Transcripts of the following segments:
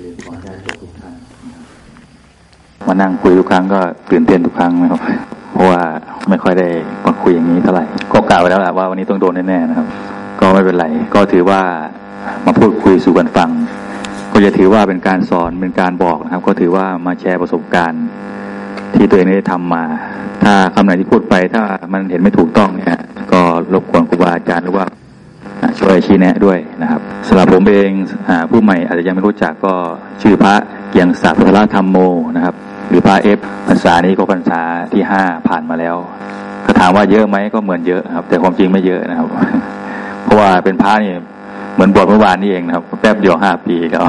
คือขอได้ทุกท่านมานั่งคุยทุกครั้งก็ตื่นเต้นทุกครั้งนะครับ เพราะว่าไม่ค่อยได้มาคุยอย่างนี้เท่าไหร่ ก็กล่าวไว้แล้วแหละว่าวันนี้ต้องโดนแน่ๆนะครับ ก็ไม่เป็นไร ก็ถือว่ามาพูดคุยสู่กันฟัง ก็จะถือว่าเป็นการสอนเป็นการบอกนะครับ ก็ถือว่ามาแชร์ประสบการณ์ ที่ตัวเองได้ทำมา ถ้าคำไหนที่พูดไป ถ้ามันเห็นไม่ถูกต้องเนี่ย ก็รบกวนครูบาอาจารย์หรือว่า ช่วยชี้แนะด้วยนะครับสำหรับผมเองผู้ใหม่อาจจะยังไม่รู้จักก็ชื่อพระเกียงศักดิ์พุทธธรรมโมนะครับ หรือพระเอฟพรรษานี้ก็พรรษาที่ห้าผ่านมาแล้วถ้าถามว่าเยอะไหมก็เหมือนเยอะครับ แต่ความจริงไม่เยอะนะครับ เพราะว่าเป็นพระนี่เหมือนบวชเมื่อวานนี่เองนะครับ แป๊บเดียวห้าปีแล้ว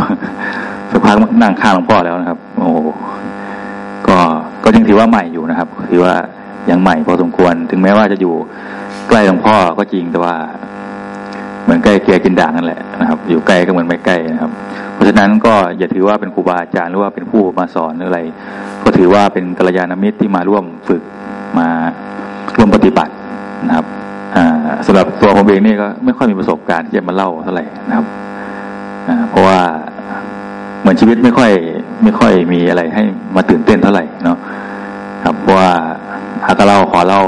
สักพักนั่งข้างหลวงพ่อแล้วนะครับ โอ้ก็ก็ยังถือว่าใหม่อยู่นะครับถือว่ายังใหม่พอสมควร ถึงแม้ว่าจะอยู่ใกล้หลวงพ่อก็จริงแต่ว่า เหมือนใกล้เกียกินด่างนั่นแหละนะครับ อยู่ใกล้ก็เหมือนไม่ใกล้นะครับ เพราะฉะนั้นก็อย่าถือว่าเป็นครูบาอาจารย์หรือว่าเป็นผู้มาสอนหรืออะไร ก็ถือว่าเป็นกัลยาณมิตรที่มาร่วมฝึกมาร่วมปฏิบัตินะครับสำหรับตัวผมเองนี่ก็ไม่ค่อยมีประสบการณ์ที่จะมาเล่าเท่าไหร่นะครับเพราะว่าเหมือนชีวิตไม่ค่อยไม่ค่อยมีอะไรให้มาตื่นเต้นเท่าไหร่เนาะครับเพราะว่าหากเล่าขอเล่า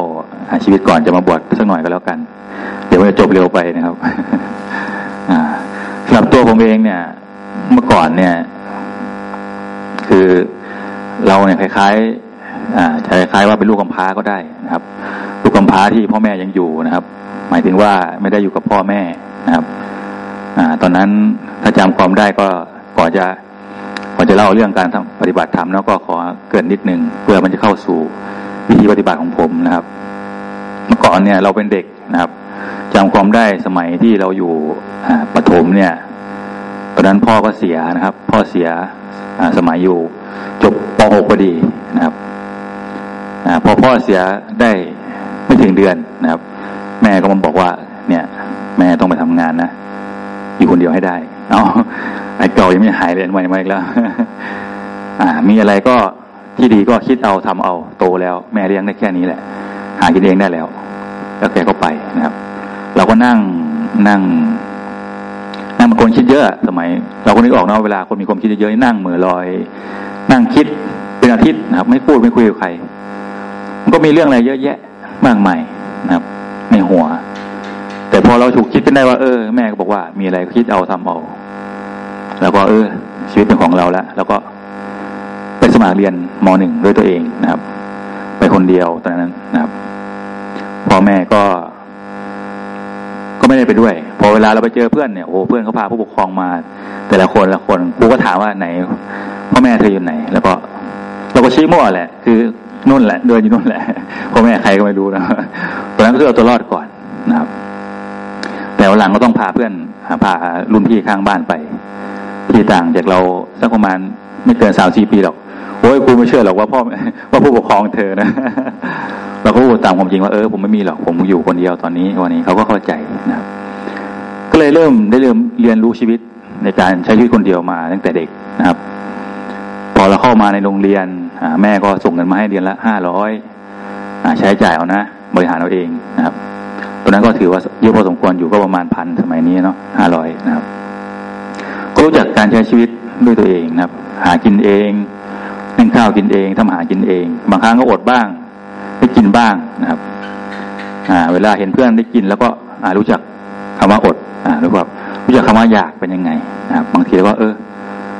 ชีวิตก่อนจะมาบวชสักหน่อยก็แล้วกัน วมันจะจบเร็วไปนะครับสำหรับตัวผมเองเนี่ย เมื่อก่อนเนี่ย คือเราเนี่ยคล้ายๆจะคล้ายๆว่าเป็นลูกกำพร้าก็ได้นะครับ ลูกกำพร้าที่พ่อแม่ยังอยู่นะครับ หมายถึงว่าไม่ได้อยู่กับพ่อแม่นะครับอ่าตอนนั้นถ้าจำความได้ก็ก่อนจะก่อนจะเล่าเรื่องการปฏิบัติธรรมแล้วก็ขอเกินนิดนึงเพื่อมันจะเข้าสู่วิธีปฏิบัติของผมนะครับ เมื่อก่อนเนี่ยเราเป็นเด็กนะครับ จำความได้สมัยที่เราอยู่ปฐมเนี่ยตอนนั้นพ่อก็เสียนะครับ พ่อเสียสมัยอยู่ จบป .6 พอดีนะครับอพอพ่อเสียได้ไม่ถึงเดือนนะครับ แม่ก็มาบอกว่า เนี่ย แม่ต้องไปทำงานนะอยู่คนเดียวให้ได้ เอาไอ้เก่ายังไม่หายเลยใหม่มาอีกแล้ว อ่า มีอะไรก็ที่ดีก็คิดเอาทำเอาโตแล้ว แม่เลี้ยงได้แค่นี้แหละ หากินเองได้แล้ว แล้วแกก็ไปนะครับ เราก็นั่งนั่ง นั่งบางคนคิดเยอะสมัย เราก็นึกออกเนาะเวลาคนมีความคิดเยอะนั่งเหมือลอย นั่งคิดเป็นอาทิตย์นะครับ ไม่พูดไม่คุยกับใคร มันก็มีเรื่องอะไรเยอะแยะมากมายนะครับ ในหัว แต่พอเราถูกคิดขึ้นได้ว่าเออแม่ก็บอกว่ามีอะไรคิดเอาทำเอาแล้วก็เออ ชีวิตเป็นของเราแล้วแล้วก็ไปสมัครเรียนมหนึ่งด้วยตัวเองนะครับ ไปคนเดียวตอนนั้นนะครับพ่อแม่ก็ ไม่ได้ไปด้วย พอเวลาเราไปเจอเพื่อนเนี่ยโอ้เพื่อนเขาพาผู้ปกครองมา แต่ละคนละคนครูก็ถามว่าไหนพ่อแม่เธออยู่ไหน แล้วก็เราก็ชี้มั่วแหละ คือนู่นแหละเดินอยู่นู่นแหละพ่อแม่ใครก็ไม่รู้นะตอนนั้นก็คือเอาตัวรอดก่อนนะครับ แต่หลังก็ต้องพาเพื่อนพารุ่นพี่ข้างบ้านไปที่ต่างจากเราสักประมาณไม่เกินสามสี่ปีหรอกโอ้ยครูไม่เชื่อหรอกว่าพ่อว่าผู้ปกครองเธอนะ เราก็พูดตามความจริงว่าเออผมไม่มีหรอกผมอยู่คนเดียวตอนนี้วันนี้เขาก็เข้าใจนะครับ ก็เลยเริ่มได้เริ่มเรียนรู้ชีวิตในการใช้ชีวิตคนเดียวมาตั้งแต่เด็กนะครับ พอเราเข้ามาในโรงเรียนแม่ก็ส่งเงินมาให้เดือนละห้าร้อยใช้จ่ายเอานะ บริหารเอาเองนะครับตอนนั้นก็ถือว่าเยอะพอสมควรอยู่ก็ประมาณพันสมัยนี้เนาะห้าร้อยนะครับ ก็รู้จักการใช้ชีวิตด้วยตัวเองนะครับ หากินเองนึ่งข้าวกินเองทำอาหารกินเอง บางครั้งก็อดบ้าง ได้กินบ้างนะครับอ่าเวลาเห็นเพื่อนได้กิน แล้วก็อ่ารู้จักคำว่าอดอ่ารู้ว่ารู้จักคำว่าอยากเป็นยังไงนะครับ บางทีเราก็เออ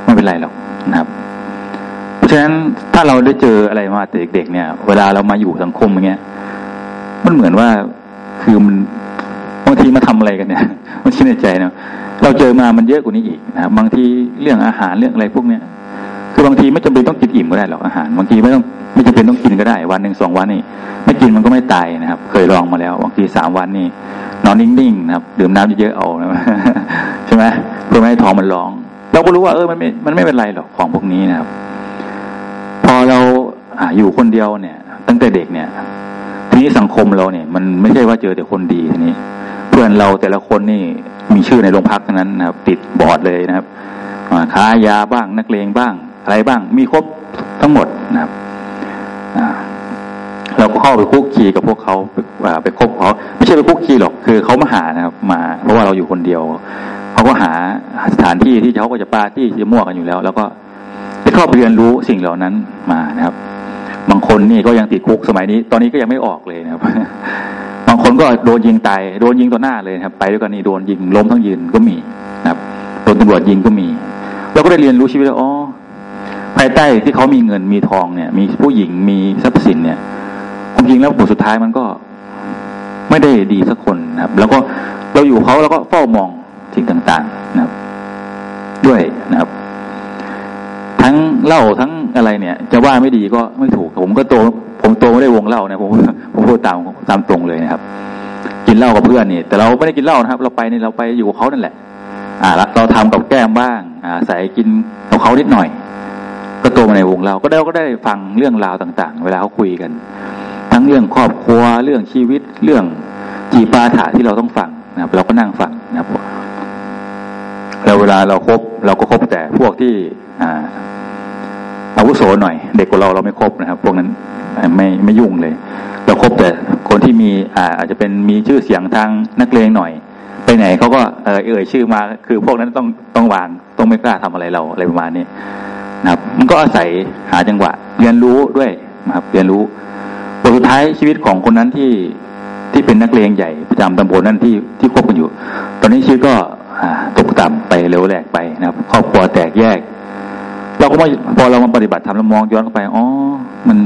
ไม่เป็นไรหรอกนะครับ เพราะฉะนั้นถ้าเราได้เจออะไรมาแต่เด็กๆเนี่ย เวลาเรามาอยู่สังคมอย่างเงี้ยมันเหมือนว่าคือมันบางทีมาทำอะไรกันเนี่ยมันคิดในใจเนาะเราเจอมามันเยอะกว่านี้อีกนะครับบางทีเรื่องอาหารเรื่องอะไรพวกเนี้ย คือบางทีไม่จำเป็นต้องกินอิ่มก็ได้หรอกอาหารบางทีไม่ต้องไม่จำเป็นต้องกินก็ได้ วันหนึ่งสองวันนี่ไม่กินมันก็ไม่ตายนะครับ เคยลองมาแล้วบางทีสามวันนี่นอนนิ่งๆนะครับ ดื่มน้ำเยอะๆเอาใช่ไหมเพื่อไม่ให้ท้องมันร้อง เราก็รู้ว่าเออมันไม่มันไม่เป็นไรหรอกของพวกนี้นะครับ พอเราออยู่คนเดียวเนี่ย ตั้งแต่เด็กเนี่ย ทีนี้สังคมเราเนี่ย มันไม่ใช่ว่าเจอแต่คนดีทีนี้ เพื่อนเราแต่ละคนนี่มีชื่อในโรงพักทั้งนั้นนะครับ ติดบอร์ดเลยนะครับค้ายาบ้างนักเลงบ้าง อะไรบ้าง มีครบทั้งหมดนะครับเราก็เข้าไปคุกคีกับพวกเขาไปคบเขาไม่ใช่ไปคุกคีหรอกคือเขามาหานะครับ มา เพราะว่าเราอยู่คนเดียวเขาก็หาสถานที่ที่เขาก็จะปาร์ตี้จะมั่วกันอยู่แล้ว แล้วก็ได้เข้าไปเรียนรู้สิ่งเหล่านั้นมานะครับ บางคนนี่ก็ยังติดคุกสมัยนี้ ตอนนี้ก็ยังไม่ออกเลยนะครับ บางคนก็โดนยิงตายโดนยิงต่อหน้าเลยครับ ไปด้วยกันนี่โดนยิงล้มทั้งยืนก็มีนะครับโดนตำรวจยิงก็มีเราก็ได้เรียนรู้ชีวิตว่าอ๋อ ภายใต้ที่เขามีเงินมีทองเนี่ย มีผู้หญิงมีทรัพย์สินเนี่ยความจริงแล้วบทสุดท้ายมันก็ไม่ได้ดีสักคนนะครับ แล้วก็เราอยู่เขาแล้วก็เฝ้ามองสิ่งต่าง ๆนะครับ ด้วยนะครับ ทั้งเล่าทั้งอะไรเนี่ย จะว่าไม่ดีก็ไม่ถูกผมก็โตผมโตไม่ได้วงเล่านะผมผมพูดตามตามตรงเลยนะครับ กินเหล้ากับเพื่อนนี่แต่เราไม่ได้กินเหล้านะครับ เราไปนี่เราไปอยู่กับเขานั่นแหละ อ่าเราทำกับแก้มบ้าง อ่า ใส่กินกับเขานิดหน่อย ก็โตมาในวงเราก็ได้ก็ได้ฟังเรื่องราวต่าง ๆ เวลาเขาคุยกัน ทั้งเรื่องครอบครัวเรื่องชีวิตเรื่องจีปาถะที่เราต้องฟังนะครับ เราก็นั่งฟังนะครับแล้วเวลาเราครบเราก็ครบแต่พวกที่อ่าอาวุโสหน่อย เด็กกว่าเราเราไม่ครบนะครับ พวกนั้นไม่ไม่ยุ่งเลย เราครบแต่คนที่มีอ่าอาจจะเป็นมีชื่อเสียงทางนักเลงหน่อย ไปไหนเขาก็เออเอ่ยชื่อมาคือพวกนั้นต้องต้องวางต้องไม่กล้าทำอะไรเราอะไรประมาณนี้ นะครับมันก็อาศัยหาจังหวะ เรียนรู้ด้วยนะครับ เรียนรู้บทสุดท้ายชีวิตของคนนั้นที่ที่เป็นนักเลงใหญ่ประจำตำบลนั่นที่ที่ควบกันอยู่ ตอนนี้ชีวิตก็ตกต่ำไปเร็วแหลกไปนะครับครอบครัวแตกแยก เราก็มาพอเรามาปฏิบัติทำเรามองย้อนเข้าไปอ๋อมัน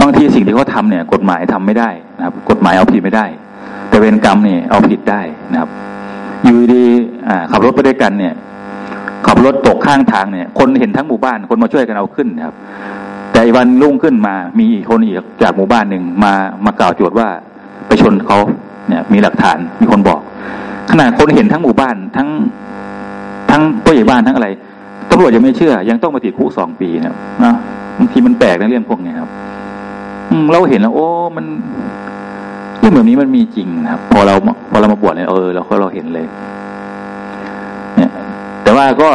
บางทีสิ่งที่เขาทาเนี่ย กฎหมายทำไม่ได้นะครับ กฎหมายเอาผิดไม่ได้ แต่เวรกรรมเนี่ยเอาผิดได้นะครับ อยู่ดีขับรถไปด้วยกันเนี่ย ขับรถตกข้างทางเนี่ย คนเห็นทั้งหมู่บ้าน คนมาช่วยกันเอาขึ้นครับ แต่วันรุ่งขึ้นมา มีอีกคนอีกจากหมู่บ้านหนึ่งมามากล่าวโจทย์ว่าไปชนเขาเนี่ยมีหลักฐานมีคนบอก ขนาดคนเห็นทั้งหมู่บ้านทั้งทั้งผู้ใหญ่บ้านทั้งอะไรตำรวจยังไม่เชื่อ ยังต้องมาติดคุกสองปีเนะนะบางทีมันแปลกในเรื่องพวกนี้ครับอืเราเห็นแล้ว โอ้มันเรื่องแบบนี้มันมีจริงนะครับ พอเราพอเรามาบวชเนี่ยเออเราก็เราเห็นเลย แต่ว่าก็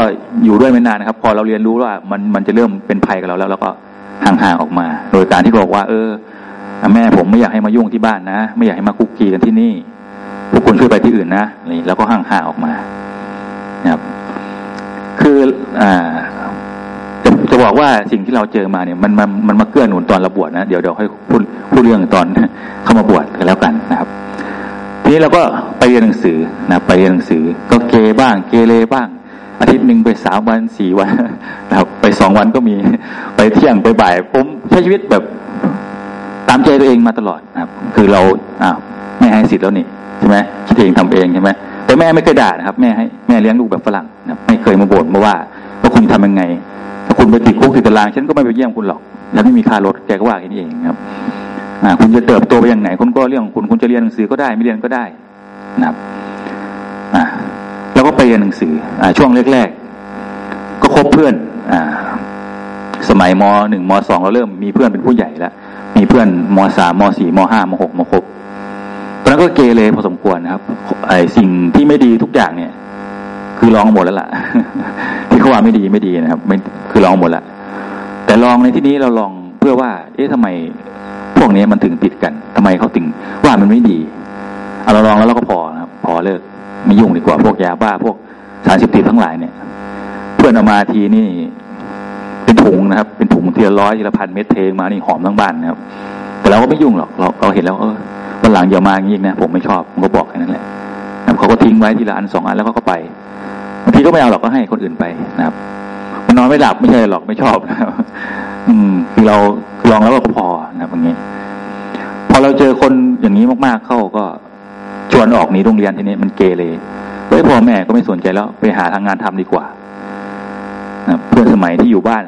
อยู่ด้วยไม่นานนะครับ พอเราเรียนรู้ว่ามันมันจะเริ่มเป็นภัยกับเราแล้วเราก็ห่างๆออกมา โดยการที่บอกว่า เออแม่ผมไม่อยากให้มายุ่งที่บ้านนะ ไม่อยากให้มาคุกคีกันที่นี่พวกคุณช่วยไปที่อื่นนะนี่แล้วก็ห่างๆออกมานะครับ คืออ่าจะจะบอกว่าสิ่งที่เราเจอมาเนี่ย มันมันมันมาเกื้อหนุนตอนเราบวชนะเดี๋ยวเดี๋ยวให้พูดพูดเรื่องตอนเข้ามาบวชกันแล้วกันนะครับ ทีนี้เราก็ไปเรียนหนังสือนะไปเรียนหนังสือ ก็เกบ้าง เกเรบ้าง อาทิตย์หนึ่งไปสามวันสี่วันนะครับไปสองวันก็มีไปเที่ยงไปบ่าย ผมใช้ชีวิตแบบตามใจตัวเองมาตลอดนะครับ คือเราอ้าวไม่ให้สิทธิ์แล้วนี่ใช่ไหมคิดเองทำเองใช่ไหมแต่แม่ไม่เคยด่านะครับแม่ให้แม่เลี้ยงลูกแบบฝรั่งนะไม่เคยมาบ่นมาว่าว่าคุณทำยังไง ถ้าคุณไปติดคุกติดตาราง ฉันก็ไม่ไปเยี่ยมคุณหรอก แล้วไม่มีค่ารถแกก็ว่าแค่นี้เองครับอ่าคุณจะเติบโตไปอย่างไหนคุณก็เรื่องคุณคุณจะเรียนหนังสือก็ได้ไม่เรียนก็ได้นะครับ เรียนหนังสืออ่าช่วงแรกๆ ก็คบเพื่อนอ่าสมัยมหนึ่งมสองเราเริ่มมีเพื่อนเป็นผู้ใหญ่แล้ว มีเพื่อนมสามมสี่มห้ามหกมหกตอนนั้นก็เกเรพอสมควรนะครับ ไอ้สิ่งที่ไม่ดีทุกอย่างเนี่ย คือลองหมดแล้วล่ะ ที่เขาว่าไม่ดีไม่ดีนะครับไม่คือลองหมดแล้วแต่ลองในที่นี้เราลองเพื่อว่า เอ๊ะทำไมพวกนี้มันถึงติดกันทำไมเขาถึงว่ามันไม่ดีเอาเราลองแล้วเราก็พอนะครับ พอเลิกไม่ยุ่งดีกว่าพวกยาบ้าพวก สารเสพติดทั้งหลายเนี่ย เพื่อนเอามาทีนี่เป็นถุงนะครับ เป็นถุงเทีละร้อยทีละพันเม็ดเทมานี่หอมทั้งบ้านนะครับ แต่เราก็ไม่ยุ่งหรอกเราเราเห็นแล้วเออวันหลังอย่ามาอย่างนี้นะผมไม่ชอบผมก็บอกแค่นั้นแหละเขาก็ทิ้งไว้ทีละอันสองอันแล้วก็ไปบางทีก็ไม่เอาหรอกก็ให้คนอื่นไปนะครับมันนอนไม่หลับไม่ใช่หรอกไม่ชอบนะครับ อืม คือเราลองแล้วก็พอนะครับอย่างนี้ พอเราเจอคนอย่างนี้มากๆเข้าก็ชวนออกหนีโรงเรียนทีนี้มันเกเร เฮ้ยพ่อแม่ก็ไม่สนใจแล้ว ไปหาทางงานทำดีกว่าเพื่อนสมัยที่อยู่บ้าน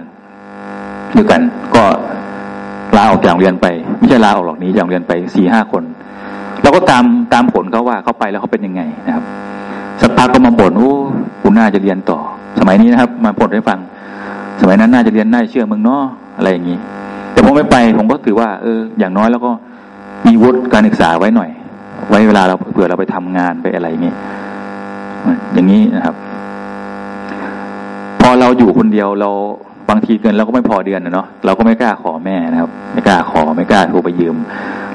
ด้วยกันก็ลาออกจากโรงเรียนไป ไม่ใช่ลาออกหรอกนี้จากโรงเรียนไปสี่ห้าคนเราก็ตามตามผลเขาว่าเขาไปแล้วเขาเป็นยังไงนะครับสักพักก็มาบ่นโอ้กูน่าจะเรียนต่อ สมัยนี้นะครับ มาบ่นให้ฟัง สมัยนั้นน่าจะเรียนน่าเชื่อมึงเนาะอะไรอย่างนี้แต่ผมไม่ไปผมก็ถือว่าเอออย่างน้อยแล้วก็มีวุฒิการศึกษาไว้หน่อย ไว้เวลาเราเผื่อเราไปทำงานไปอะไรอย่างนี้ อย่างนี้นะครับ พอเราอยู่คนเดียวเราบางทีเงินเราก็ไม่พอเดือนนะเนาะเราก็ไม่กล้าขอแม่นะครับ ไม่กล้าขอไม่กล้าโทรไปยืม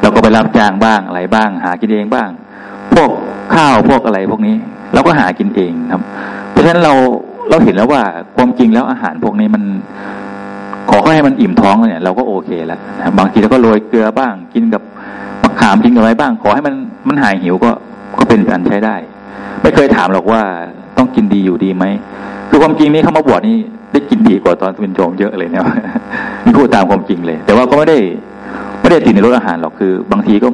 เราก็ไปรับจ้างบ้างอะไรบ้าง หากินเองบ้าง พวกข้าวพวกอะไรพวกนี้เราก็หากินเองครับ เพราะฉะนั้นเราเราเห็นแล้วว่าความจริงแล้วอาหารพวกนี้มัน ขอให้มันอิ่มท้องเนี่ย เราก็โอเคแล้วบางทีเราก็โรยเกลือบ้าง กินกับมะขามกินกับอะไรบ้าง ขอให้มันมันหายหิวก็ก็เป็นการใช้ได้ ไม่เคยถามหรอกว่าต้องกินดีอยู่ดีไหมคือความจริงนี้เขามาบวชนี่ได้กินดีกว่าตอนเป็นโจมเยอะเลยเนี่ยนี่พูดตามความจริงเลย แต่ว่าก็ไม่ได้ไม่ได้ติดในรสอาหารหรอกคือ บางทีก็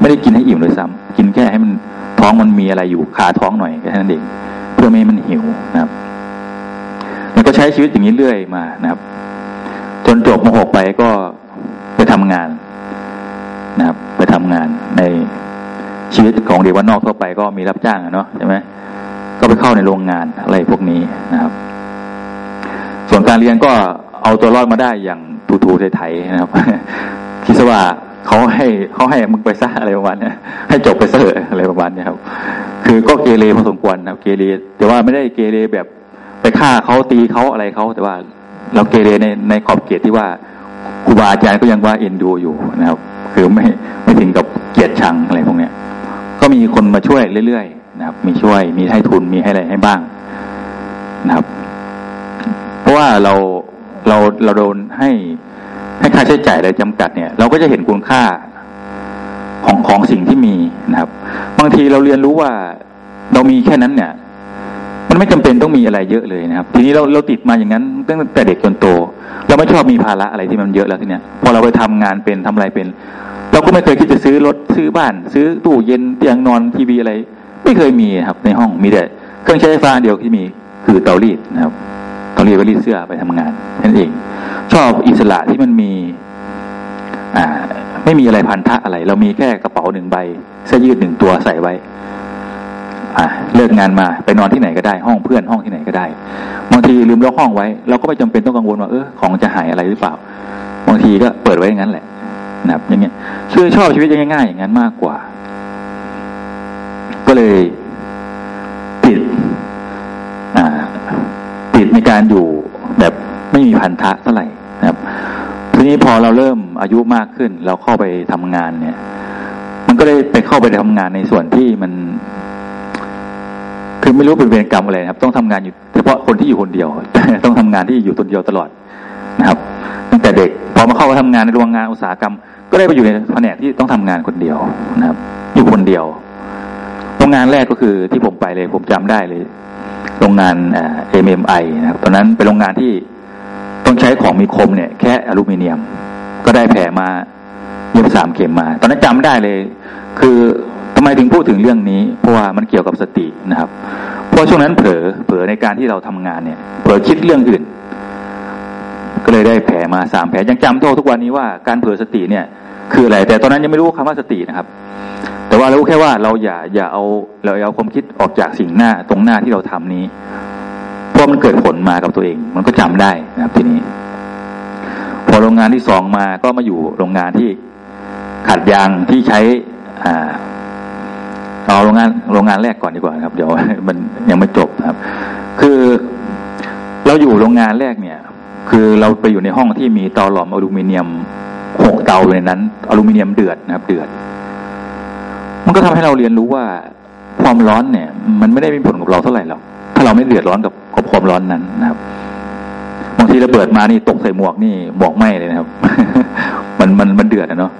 ไม่ได้กินให้อิ่มเลยซ้ำกินแค่ให้มันท้องมันมีอะไรอยู่คาท้องหน่อยแค่นั้นเองเพื่อไม่ให้มันหิวนะครับแล้วก็ใช้ชีวิตอย่างนี้เรื่อยมานะครับ จนจบมหกไปก็ไปทำงานนะครับ ไปทำงานใน ชีวิตของเด็กวันนอกทั่วไปก็มีรับจ้างอะเนาะใช่ไหมก็ไปเข้าในโรงงานอะไรพวกนี้นะครับ ส่วนการเรียนก็เอาตัวรอดมาได้อย่างทูๆไทยๆนะครับคิดว่าเขาให้เขาให้มึงไปซะอะไรประมาณนี้ให้จบไปเสอะอะไรประมาณนี้ครับ คือก็เกเรพอสมควรนะเกเรแต่ว่าไม่ได้เกเรแบบไปฆ่าเขาตีเขาอะไรเขาแต่ว่าเราเกเรในในขอบเขตที่ว่าครูบาอาจารย์ก็ยังว่าเอ็นดูอยู่นะครับ คือไม่ไม่ถึงกับเกียรติชังอะไรพวกเนี้ย ก็มีคนมาช่วยเรื่อยๆนะครับ มีช่วยมีให้ทุนมีให้อะไรให้บ้างนะครับ เพราะว่าเราเราเราโดนให้ให้ค่าใช้จ่ายอะไรจำกัดเนี่ย เราก็จะเห็นคุณค่าของของสิ่งที่มีนะครับ บางทีเราเรียนรู้ว่าเรามีแค่นั้นเนี่ย มันไม่จำเป็นต้องมีอะไรเยอะเลยนะครับ ทีนี้เราเราติดมาอย่างนั้นตั้งแต่เด็กจนโต เราไม่ชอบมีภาระอะไรที่มันเยอะแล้วทีเนี้ยพอเราไปทำงานเป็นทำอะไรเป็น เราก็ไม่เคยคิดจะซื้อรถซื้อบ้าน ซื้อตู้เย็นเตียงนอนทีวีอะไร ไม่เคยมีครับ ในห้องมีแต่เครื่องใช้ไฟฟ้าเดียวที่มีคือเตารีดนะครับเตารีดไว้รีดเสื้อไปทำงานนั่นเอง ชอบอิสระที่มันมี อ่า ไม่มีอะไรพันธะอะไร เรามีแค่กระเป๋าหนึ่งใบเสื้อยืดหนึ่งตัวใส่ไว้ อ่าเลิกงานมาไปนอนที่ไหนก็ได้ ห้องเพื่อนห้องที่ไหนก็ได้บางทีลืมล็อกห้องไว้ เราก็ไม่จำเป็นต้องกังวลว่าเออของจะหายอะไรหรือเปล่าบางทีก็เปิดไว้อย่างนั้นแหละ นะครับอย่างเงี้ยชื่อชอบชีวิตง่ายๆอย่างนั้นมากกว่า ก็เลยติดอ่าติดในการอยู่แบบไม่มีพันธะเท่าไหร่นะครับทีนี้พอเราเริ่มอายุมากขึ้น เราเข้าไปทำงานเนี่ย มันก็เลยไปเข้าไปทำงานในส่วนที่มัน คือไม่รู้เป็นเวรกรรมอะไรครับ ต้องทำงานอยู่เฉพาะคนที่อยู่คนเดียว ต้องทำงานที่อยู่คนเดียวตลอดนะครับ ตั้งแต่เด็ก พอมาเข้ามาทำงานในโรงงานอุตสาหกรรม ก็ได้ไปอยู่ในแผนกที่ต้องทำงานคนเดียวนะครับ อยู่คนเดียวโรงงานแรกก็คือที่ผมไปเลยผมจำได้เลย โรงงานเอ็มเอ็มไอนะครับตอนนั้นเป็นโรงงานที่ต้องใช้ของมีคมเนี่ยแค่อลูมิเนียม ก็ได้แผลมาเย็บสามเข็มมา ตอนนั้นจำได้เลย คือทำไมถึงพูดถึงเรื่องนี้ เพราะว่ามันเกี่ยวกับสตินะครับ เพราะช่วงนั้นเผลอเผลอในการที่เราทำงานเนี่ยเผลอคิดเรื่องอื่น ก็เลยได้แผลมาสามแผลยังจำโทษทุกวันนี้ว่าการเผลอสติเนี่ย คืออะไร แต่ตอนนั้นยังไม่รู้คำว่าสตินะครับ แต่ว่าเราแค่ว่าเราอย่าอย่าเอาเราเอาความคิดออกจากสิ่งหน้าตรงหน้าที่เราทำนี้เพราะมันเกิดผลมากับตัวเอง มันก็จำได้นะครับทีนี้ พอโรงงานที่สองมาก็มาอยู่โรงงานที่ขัดยางที่ใช้อ่าเอาโรงงานโรงงานแรกก่อนดีกว่าครับ เดี๋ยวมันยังไม่จบครับ คือเราอยู่โรงงานแรกเนี่ย คือเราไปอยู่ในห้องที่มีเตาหลอมอลูมิเนียมหกเตาในนั้น อลูมิเนียมเดือดนะครับ เดือด มันก็ทำให้เราเรียนรู้ว่าความร้อนเนี่ย มันไม่ได้มีผลกับเราเท่าไหร่หรอกถ้าเราไม่เดือดร้อนกับกับความร้อนนั้นนะครับบางทีระเบิดมานี่ตกใส่หมวกนี่หมวกไหมเลยนะครับ มันมันมันเดือดนะเนาะ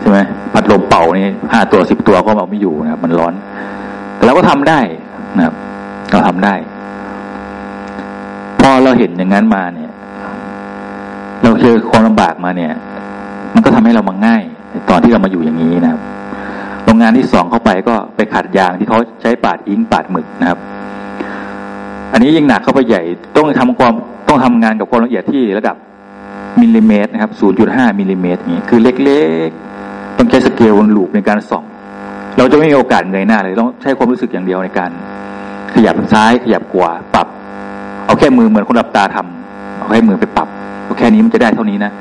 ใช่ไหมพัดลมเป่านี่ห้าตัวสิบตัวก็เอาไม่อยู่นะครับ มันร้อนแต่เราก็ทำได้นะครับ เราทำได้ พอเราเห็นอย่างนั้นมาเนี่ย เราเจอความลำบากมาเนี่ย มันก็ทำให้เรามาง่าย ตอนที่เรามาอยู่อย่างนี้นะครับ โรงงานที่สองเข้าไปก็ไปขัดยางที่เขาใช้ปาดอิงปาดหมึกนะครับ อันนี้ยิ่งหนักเข้าไปใหญ่ต้องทำความต้องทำงานกับความละเอียดที่ระดับมิลลิเมตรนะครับ 0.5มิลลิเมตรนี้คือเล็กๆ ต้องใช้สเกลลูปในการส่อง เราจะไม่มีโอกาสเงยหน้าเลยต้องใช้ความรู้สึกอย่างเดียวในการ ขยับซ้ายขยับขวาปรับ เอาแค่มือเหมือนคนหลับตาทำเอาแค่มือไปปรับ แค่นี้มันจะได้เท่านี้นะ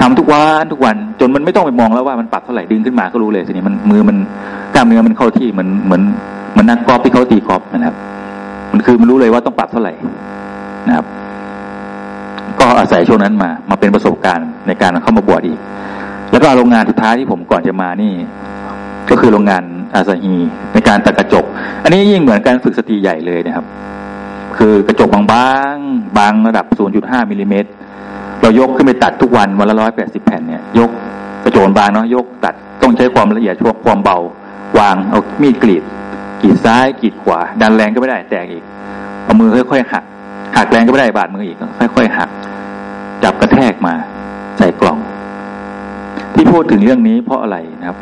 ทำทุกวันทุกวันจนมันไม่ต้องไปมองแล้วว่ามันปรับเท่าไหร่ดึงขึ้นมาก็รู้เลยทีนี้มันมือมันกล้ามเนื้อมันเข้าที่เหมือนเหมือนเหมือนนักกอล์ฟที่เขาตีกอล์ฟนะครับ มันคือมันรู้เลยว่าต้องปรับเท่าไหร่นะครับ ก็อาศัยช่วงนั้นมา มาเป็นประสบการณ์ในการเข้ามาบวชอีก แล้วก็โรงงานสุดท้ายที่ผมก่อนจะมานี่ ก็คือโรงงานอาซาฮีในการตัดกระจก อันนี้ยิ่งเหมือนการฝึกสติใหญ่เลยนะครับ คือกระจกบางๆบางระดับ 0.5มิลลิเมตร เรายกขึ้นไปตัดทุกวันวันละร้อยแปดสิบแผ่นเนี่ย ยกกระโจนบางเนาะยกตัดต้องใช้ความละเอียดช่วความเบา วางเอามีดกรีดกรีดซ้ายกรีดขวา ดันแรงก็ไม่ได้แตกอีกเอามือค่อยๆหักหักแรงก็ไม่ได้บาดมืออีกค่อยๆหัก จับกระแทกมา ใส่กล่อง ที่พูดถึงเรื่องนี้เพราะอะไรนะครับ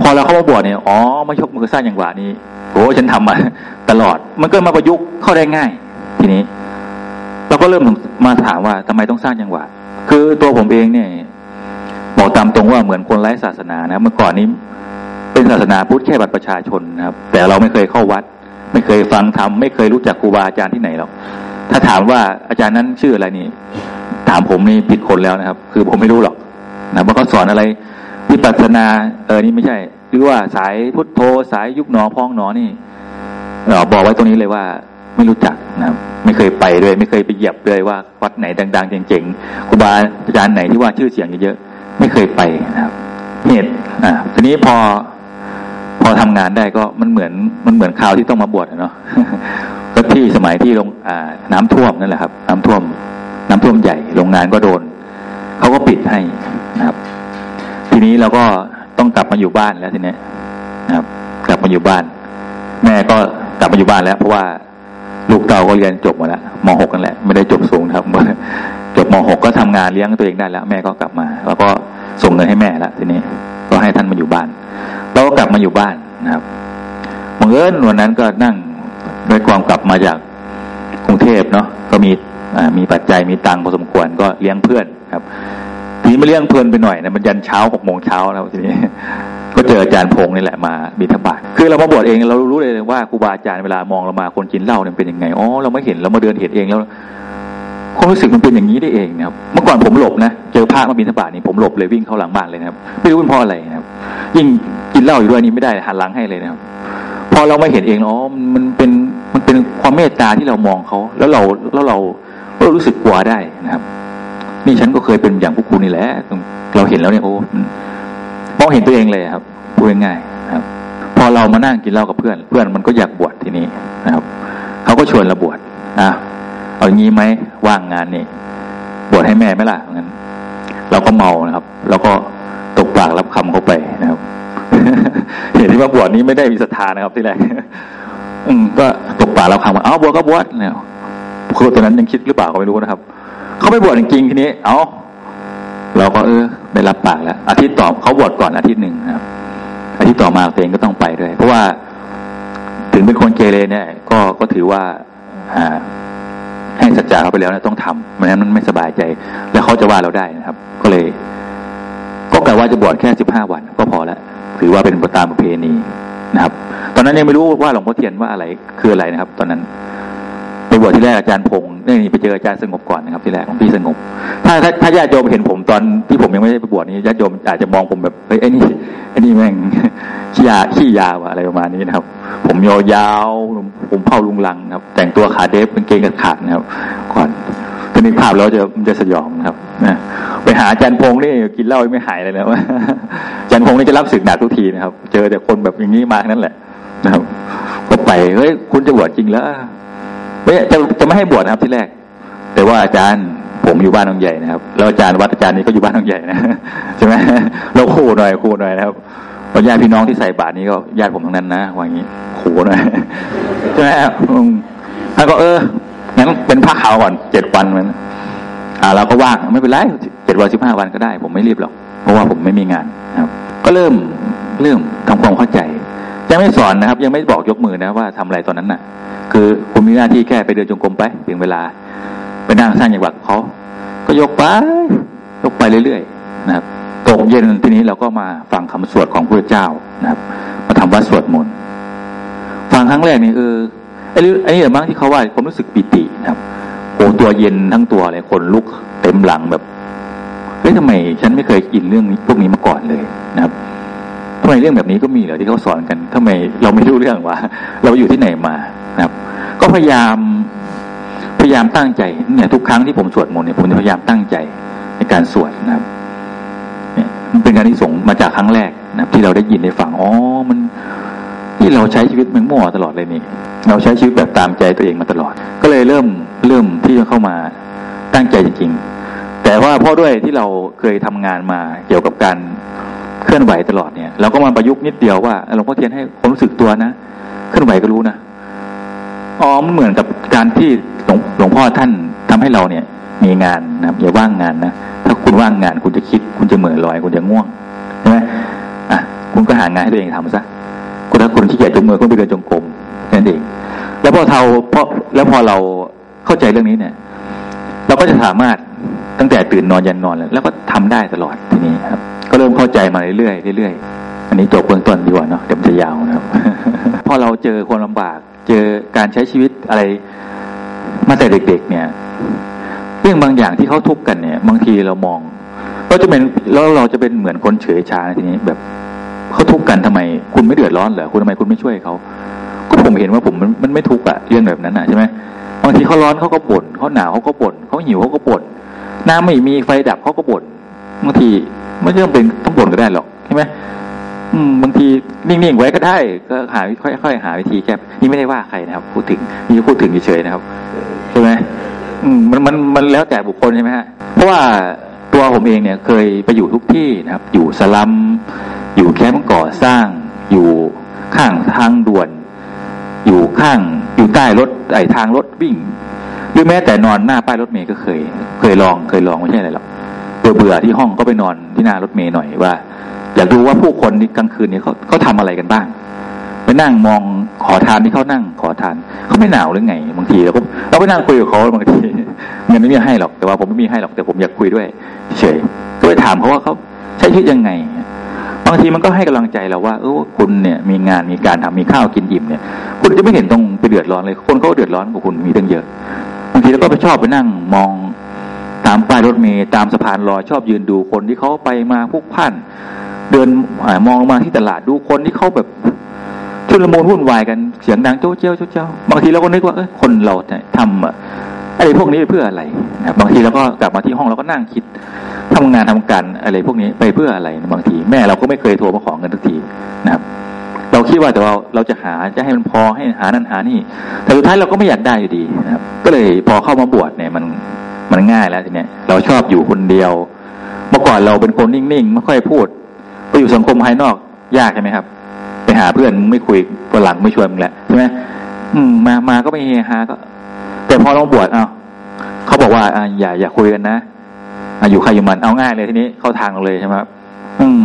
พอเราเข้ามาบวชเนี่ยอ๋อมายกมือสร้างอย่างหวะนี้โอ้ฉันทำมาตลอด มันก็มาประยุกต์เข้าได้ง่าย ทีนี้ เราก็เริ่มมาถามว่าทำไมต้องสร้างจังหวะ คือตัวผมเองเนี่ยบอกตามตรงว่าเหมือนคนไร้ศาสนานะเมื่อก่อนนี้เป็นศาสนาพุทธแค่บัตรประชาชนนะครับ แต่เราไม่เคยเข้าวัด ไม่เคยฟังธรรมไม่เคยรู้จักครูบาอาจารย์ที่ไหนหรอกถ้าถามว่าอาจารย์นั้นชื่ออะไรนี่ ถามผมนี่ผิดคนแล้วนะครับ คือผมไม่รู้หรอกนะว่าเขาสอนอะไรวิปัสสนาเออนี่ไม่ใช่ หรือว่าสายพุทโธสายยุบหนอพองหนอนี่บอกไว้ตรงนี้เลยว่า ไม่รู้จักนะครับไม่เคยไปด้วยไม่เคยไปเหยียบเลยว่าวัดไหนดัง ๆ เจ๋งๆครูบาอาจารย์ไหนที่ว่าชื่อเสียงเยอะๆไม่เคยไปนะครับ เหตุอ่าทีนี้พอพอทำงานได้ก็มันเหมือนมันเหมือนข่าวที่ต้องมาบวชเนาะก็ที่สมัยที่ลงอ่าน้ำท่วมนั่นแหละครับ น้ำท่วม น้ำท่วมใหญ่โรงงานก็โดนเขาก็ปิดให้นะครับ ทีนี้เราก็ต้องกลับมาอยู่บ้านแล้วทีนี้นะครับ กลับมาอยู่บ้าน แม่ก็กลับมาอยู่บ้านแล้ว เพราะว่า ลูกเต่าก็เรียนจบมาแล้วมหกกันแหละ ไม่ได้จบสูงครับจบมหกก็ทำงานเลี้ยงตัวเองได้แล้ว แม่ก็กลับมา แล้วก็ส่งเงินให้แม่แล้วทีนี้ ก็ให้ท่านมาอยู่บ้านเราก็กลับมาอยู่บ้านนะครับบังเอิญวันนั้นก็นั่งด้วยความกลับมาจากกรุงเทพเนาะก็มีมีปัจจัยมีตังพอสมควรก็เลี้ยงเพื่อนครับ ทีนี้มาเลี้ยงเพื่อนไปหน่อยนะมันยันเช้าหกโมงเช้าแล้วทีนี้ก็เจออาจารย์พงศ์นี่แหละมาบิณฑบาตคือเรามาบวชเองเรารู้เลยว่าครูบาอาจารย์เวลามองเรามาคนกินเหล้าเนี่ยเป็นยังไงอ๋อเราไม่เห็นเรามาเดินเห็นเองแล้วความรู้สึกมันเป็นอย่างนี้ได้เองนะครับเมื่อก่อนผมหลบนะเจอพระมาบิณฑบาตนี่ผมหลบเลยวิ่งเข้าหลังบ้านเลยนะครับไม่รู้เป็นเพราะอะไรนะครับ ยิ่งกินเหล้าอยู่ด้วยนี่ไม่ได้หันหลังให้เลยนะครับ พอเราไม่เห็นเองอ๋อมันเป็นมันเป็นความเมตตาที่เรามองเขาแล้วเราแล้วเราก็รู้สึกกลัวได้นะครับ นี่ฉันก็เคยเป็นอย่างพวกคุณนี่แหละเราเห็นแล้วเนี่ยโอ้มองเห็นตัวเองเลยครับพูดง่ายๆครับ พอเรามานั่งกินเหล้ากับเพื่อน เพื่อนมันก็อยากบวชทีนี้นะครับเขาก็ชวนเราบวชนะเอางี้ไหมว่างงานนี่บวชให้แม่ไหมล่ะงั้น เราก็เมานะครับเราก็ตกปากรับคำเขาไปนะครับ เห็นที่ว่าบวชนี้ไม่ได้มีศรัทธานะครับที่แรกอืมก็ตกปากรับคำว่าอ้าวบวชก็บวชเนี่ยคือตอนนั้นยังคิดหรือเปล่าก็ไม่รู้นะครับ เขาไม่บวชจริงทีนี้ เอ้าเราก็เออได้รับปากแล้ว อาทิตย์ต่อเขาบวชก่อนอาทิตย์หนึ่งนะครับ อาทิตย์ต่อมาตัวเองก็ต้องไปด้วย เพราะว่าถึงเป็นคนเกเรเนี่ย ก็ก็ถือว่าอ่าให้สัจจะเขาไปแล้วนะต้องทำไม่งั้นมันไม่สบายใจ แล้วเขาจะว่าเราได้นะครับ ก็เลย ก็กะว่าจะบวชแค่สิบห้าวัน ก็พอแล้วถือว่าเป็นตามประเพณีนะครับ ตอนนั้นยังไม่รู้ว่าหลวงพ่อเทียนว่าอะไรคืออะไรนะครับ ตอนนั้น ไปบวชที่แรกอาจารย์พงศ์นี่ไปเจออาจารย์สงบก่อนนะครับที่แรกของพี่สงบ ถ้าถ้าถ้าญาติโยมเห็นผมตอนที่ผมยังไม่ได้ไปบวชนี่ญาติโยมอาจจะมองผมแบบเฮ้ยไอ้นี่ไอ้นี่แม่งขี้ยาขี้ยาวอะไรประมาณนี้นะครับ ผมยาวผมเผาลุงลังครับ แต่งตัวขาเดฟเป็นเกงกระขาดนะครับ ก่อนถ้านึกภาพแล้วจะมันจะสยองนะครับนะไปหาอาจารย์พงศ์นี่กินเหล้าไม่หายเลยนะว่าอาจารย์พงศ์นี่จะรับศึกหนักทุกทีนะครับ เจอแต่คนแบบอย่างนี้มานั่นแหละนะครับก็ไปเฮ้ยคุณจะบวชจริงแล้ว จะจะไม่ให้บวชนะครับที่แรก แต่ว่าอาจารย์ผมอยู่บ้านน้องใหญ่นะครับแล้วอาจารย์วัดอาจารย์นี้ก็อยู่บ้านน้องใหญ่นะใช่ไหมเราคู่หน่อยคู่หน่อยนะครับญาติพี่น้องที่ใส่บาตรนี้ก็ญาติผมทั้งนั้นนะว่างี้ขู่หน่อยใช่ไหมท่านก็เอองั้นเป็นผ้าขาวก่อนเจ็ดวันมันอ่าเราก็ว่างไม่เป็นไรเจ็ดวันสิบห้าวันก็ได้ ผมไม่รีบหรอกเพราะว่าผมไม่มีงานครับ ก็เริ่มเริ่มทำความเข้าใจ ยังไม่สอนนะครับ ยังไม่บอกยกมือนะว่าทำอะไรตอนนั้นน่ะ คือคุณมีหน้าที่แค่ไปเดินจงกรมไปเพียงเวลา ไปนั่งสร้างอย่างหวักเขาก็ยกไปยกไปเรื่อยๆนะครับตกเย็นทีนี้เราก็มาฟังคำสวดของพระเจ้านะครับ มาทำวัดสวดมนต์ฟังครั้งแรกนี่เออไอ้ไอ้นี่แหละมั้งที่เขาว่าผมรู้สึกปิตินะครับโอ้ตัวเย็นทั้งตัวเลยคนลุกเต็มหลังแบบเฮ้ยทำไมฉันไม่เคยกินเรื่องพวกนี้มาก่อนเลยนะครับ ทำไมเรื่องแบบนี้ก็มีเหรอที่เขาสอนกันทำไมเราไม่รู้เรื่องวะเราอยู่ที่ไหนมานะครับ ก็พยายามพยายามตั้งใจเนี่ยทุกครั้งที่ผมสวดมนต์เนี่ยผมจะพยายามตั้งใจในการสวดนะครับเนี่ยมันเป็นการที่ส่งมาจากครั้งแรกนะครับ ที่เราได้ยินได้ฟังอ๋อมันที่เราใช้ชีวิตมันมั่วตลอดเลยนี่ เราใช้ชีวิตแบบตามใจตัวเองมาตลอด ก็เลยเริ่มเริ่มที่จะเข้ามาตั้งใจจริงๆแต่ว่าเพราะด้วยที่เราเคยทำงานมาเกี่ยวกับการ ลื่อนไหวตลอดเนี่ยเราก็มาประยุกต์นิดเดียวว่าหลวงพ่อเทียนให้ความรู้สึกตัวนะเคลื่อนไหวก็รู้นะอ๋อมันเหมือนกับการที่หลวงงพ่อท่านทำให้เราเนี่ย มีงานนะอย่าว่างงานนะถ้าคุณว่างงานคุณจะคิด คุณจะเหม่อลอยคุณจะง่วงใช่ไหมอะคุณก็หางานให้ตัวเองทำซะคุณถ้าคุณที่เกียจจงมือคุณไปเดินจงกรมนั่นเอง แล้วพอเราพอแล้วพอเราเข้าใจเรื่องนี้เนี่ย เราก็จะสามารถตั้งแต่ตื่นนอนยันนอนแล้วก็ทำได้ตลอดทีนี้ครับ ก็เริ่มเข้าใจมาเรื่อยๆเรื่อยๆ อันนี้จบเบื้องต้นดีกว่าเนาะเดี๋ยวมันจะยาวนะครับ พอเราเจอความลาบาก เจอการใช้ชีวิตอะไรมาแต่เด็ก ๆ เนี่ย เรื่องบางอย่างที่เขาทุกข์กันเนี่ย บางทีเรามองเราจะเป็นแล้วเราจะเป็นเหมือนคนเฉยชาทีนี้แบบเขาทุกข์กันทำไม คุณไม่เดือดร้อนเหรอคุณทำไมคุณไม่ช่วยเขาก็ผมเห็นว่าผมมันมันไม่ทุกข์อะเรื่องแบบนั้นอะใช่ไหมบางทีเขาร้อนเขาก็บ่นเขาหนาวเขาก็บ่นเขาหิวเขาก็บ่นน้ำไม่มีไฟดับเขาก็บ่น บางทีไม่จำเป็นต้องบ่นก็ได้หรอกใช่ไหมบางทีนิ่งๆไว้ก็ได้ ก็หาค่อยๆหาวิธีแก้นี่ไม่ได้ว่าใครนะครับ พูดถึงนี่พูดถึงเฉยๆนะครับใช่ไหมมันมันมันแล้วแต่บุคคลใช่ไหมฮะเพราะว่าตัวผมเองเนี่ยเคยไปอยู่ทุกที่นะครับ อยู่สลัมอยู่แคมป์ก่อสร้าง อยู่ข้างทางด่วน อยู่ข้างอยู่ใต้รถไอ้ทางรถวิ่ง หรือแม้แต่นอนหน้าป้ายรถเมย์ก็เคย เคยลองเคยลองไม่ใช่อะไรหรอก เบื่อเบื่อที่ห้องก็ไปนอนที่หน้ารถเมย์หน่อยว่า อยากดูว่าผู้คนนี่กลางคืนนี้เขาเขาทาอะไรกันบ้างไปนั่งมองขอทานที่เขานั่งขอทานเขาไม่หนาวหรือไงบางทีเราก็เราไปนั่งคุยกับเขาบางทีเงินไม่มีให้หรอกแต่ว่าผมไม่มีให้หรอกแต่ผมอยากคุยด้วยเฉยก็ไปถามเขาว่าเขาใช้ชีวิตยังไงบางทีมันก็ให้กำลังใจเราว่าเออคุณเนี่ยมีงานมีการทำมีข้าวกินอิ่มเนี่ย คุณจะไม่เห็นต้องไปเดือดร้อนเลย คนเขาเดือดร้อนกว่าคุณมีตั้งเยอะบางทีเราก็ไปชอบไปนั่งมอง ตามป้ายรถเมล์ตามสะพานลอยชอบยืนดูคนที่เขาไปมาพุกพันเดินมองมาที่ตลาดดูคนที่เขาแบบชุลมุนวุ่นวายกันเสียงดังโจ้เจ้าโจ้เจ้าบางทีเราก็นึกว่าเออคนเราทำอะไอ้พวกนี้เพื่ออะไรนะบางทีเราก็กลับมาที่ห้องเราก็นั่งคิดทำงานทำการอะไรพวกนี้ไปเพื่ออะไรบางทีแม่เราก็ไม่เคยโทรมาขอเงินทุกทีนะครับ เราคิดว่าแต่ว่าเราจะหาจะให้มันพอให้หานั่นหานี่ แต่สุดท้ายเราก็ไม่อยากได้อยู่ดีนะครับ ก็เลยพอเข้ามาบวชเนี่ยมัน มันง่ายแล้วทีเนี้ยเราชอบอยู่คนเดียว เมื่อก่อนเราเป็นคนนิ่งๆไม่ค่อยพูดไปอยู่สังคมภายนอกยากใช่ไหมครับ ไปหาเพื่อนไม่คุยฝรั่งไม่ชวนมึงแหล้วใช่ไหมอืมมามาก็ไม่เฮฮาก็ แต่พอเราบวชเอาเขาบอกว่าอ่าอย่าอย่าคุยกันนะอยู่ใครอยู่มันเอาง่ายเลยทีนี้เข้าทางเราเลยใช่ไหมอืม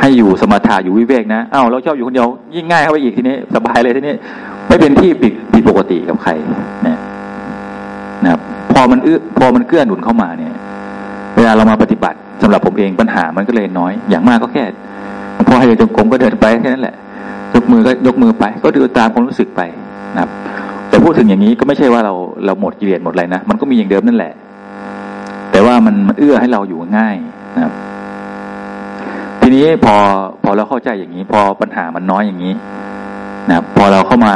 ให้อยู่สมถะอยู่วิเวกนะเอ้าเราชอบอยู่คนเดียวยิ่งง่ายเข้าไปอีกทีนี้ สบายเลยทีนี้ ไม่เป็นที่ผิดผิดปกติกับใครนะนะครับ พอมันเอื้อพอมันเกื้อหนุนเข้ามาเนี่ย เวลาเรามาปฏิบัติสำหรับผมเองปัญหามันก็เลยน้อย อย่างมากก็แค่พอให้เดินจงกรมก็เดินไปแค่นั้นแหละยกมือก็ยกมือไป ก็ดูตามความรู้สึกไปนะครับ แต่พูดถึงอย่างนี้ก็ไม่ใช่ว่าเราเราหมดกิเลสหมดอะไรนะมันก็มีอย่างเดิมนั่นแหละ แต่ว่ามันมันเอื้อให้เราอยู่ง่ายนะครับ ทีนี้พอพอเราเข้าใจอย่างนี้ พอปัญหามันน้อยอย่างนี้นะครับพอเราเข้ามา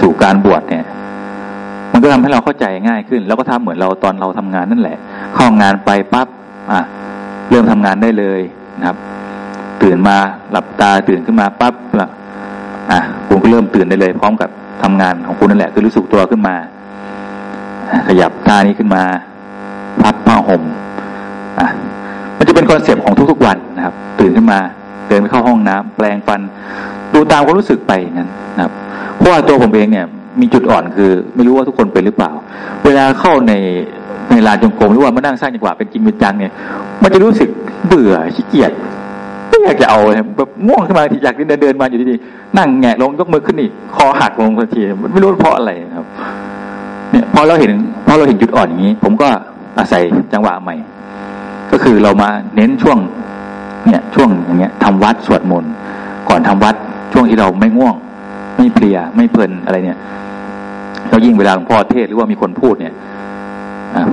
สู่การบวชเนี่ย ก็ทำให้เราเข้าใจง่ายขึ้น แล้วก็ทำเหมือนเราตอนเราทำงานนั่นแหละ เข้างานไปปั๊บอะเริ่มทำงานได้เลยนะครับ ตื่นมาหลับตาตื่นขึ้นมาปั๊บละอะคุณก็เริ่มตื่นได้เลย พร้อมกับทำงานของคุณนั่นแหละคือรู้สึกตัวขึ้นมาขยับท่านี้ขึ้นมาพับผ้าห่มอะมันจะเป็นคอนเซปต์ของทุกๆวันนะครับ ตื่นขึ้นมาเดินไปเข้าห้องน้ำแปลงฟัน ดูตามความรู้สึกไปนั้นนะครับเพราะว่าตัวผมเองเนี่ย มีจุดอ่อนคือ ไม่รู้ว่าทุกคนเป็นหรือเปล่า เวลาเข้าในในลานจงกรมหรือว่ามานั่งสร้างจังหวะเป็นจริงเป็นจังเนี่ย มันจะรู้สึกเบื่อขี้เกียจไม่อยากจะเอาแบบง่วงขึ้นมาทีอยากเดินเดินมาอยู่ดีๆนั่งแงะลงยกมือขึ้นนี่คอหักลงทันทีไม่รู้เพราะอะไรครับ เนี่ยพอเราเห็นพอเราเห็นจุดอ่อนอย่างนี้ ผมก็อาศัยจังหวะใหม่ ก็คือเรามาเน้นช่วง เนี่ย ช่วงอย่างเงี้ยทำวัดสวดมนต์ก่อนทำวัดช่วงที่เราไม่ง่วง ไม่เพลียไม่เพลินอะไรเนี่ย แล้วยิ่งเวลาหลวงพ่อเทศหรือว่ามีคนพูดเนี่ย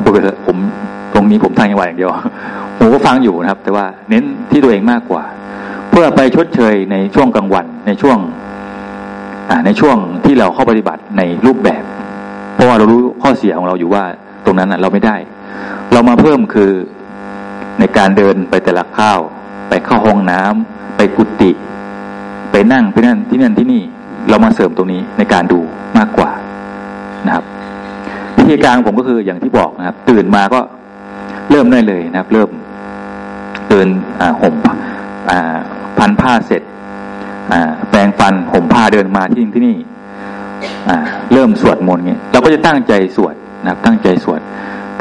พูดไปเถอะผมตรงนี้ผมทางจังหวอย่างเดียวผมก็ฟังอยู่นะครับ แต่ว่าเน้นที่ตัวเองมากกว่า เพื่อไปชดเชยในช่วงกลางวันในช่วงในช่วงที่เราเข้าปฏิบัติในรูปแบบ เพราะว่าเรารู้ข้อเสียของเราอยู่ว่าตรงนั้นเราไม่ได้ เรามาเพิ่มคือในการเดินไปแต่ละข้าว ไปเข้าห้องน้ำไปกุฏิไปนั่งไปนั่นที่นั่นที่นี่ เรามาเสริมตรงนี้ในการดูมากกว่า นะครับวิธีการของผมก็คืออย่างที่บอกนะครับ ตื่นมาก็เริ่มได้เลยนะครับ เริ่มเดินห่มพันผ้าเสร็จแปรงฟันห่มผ้าเดินมาที่ที่นี่เริ่มสวดมนต์เงี้ยเราก็จะตั้งใจสวดนะครับ ตั้งใจสวด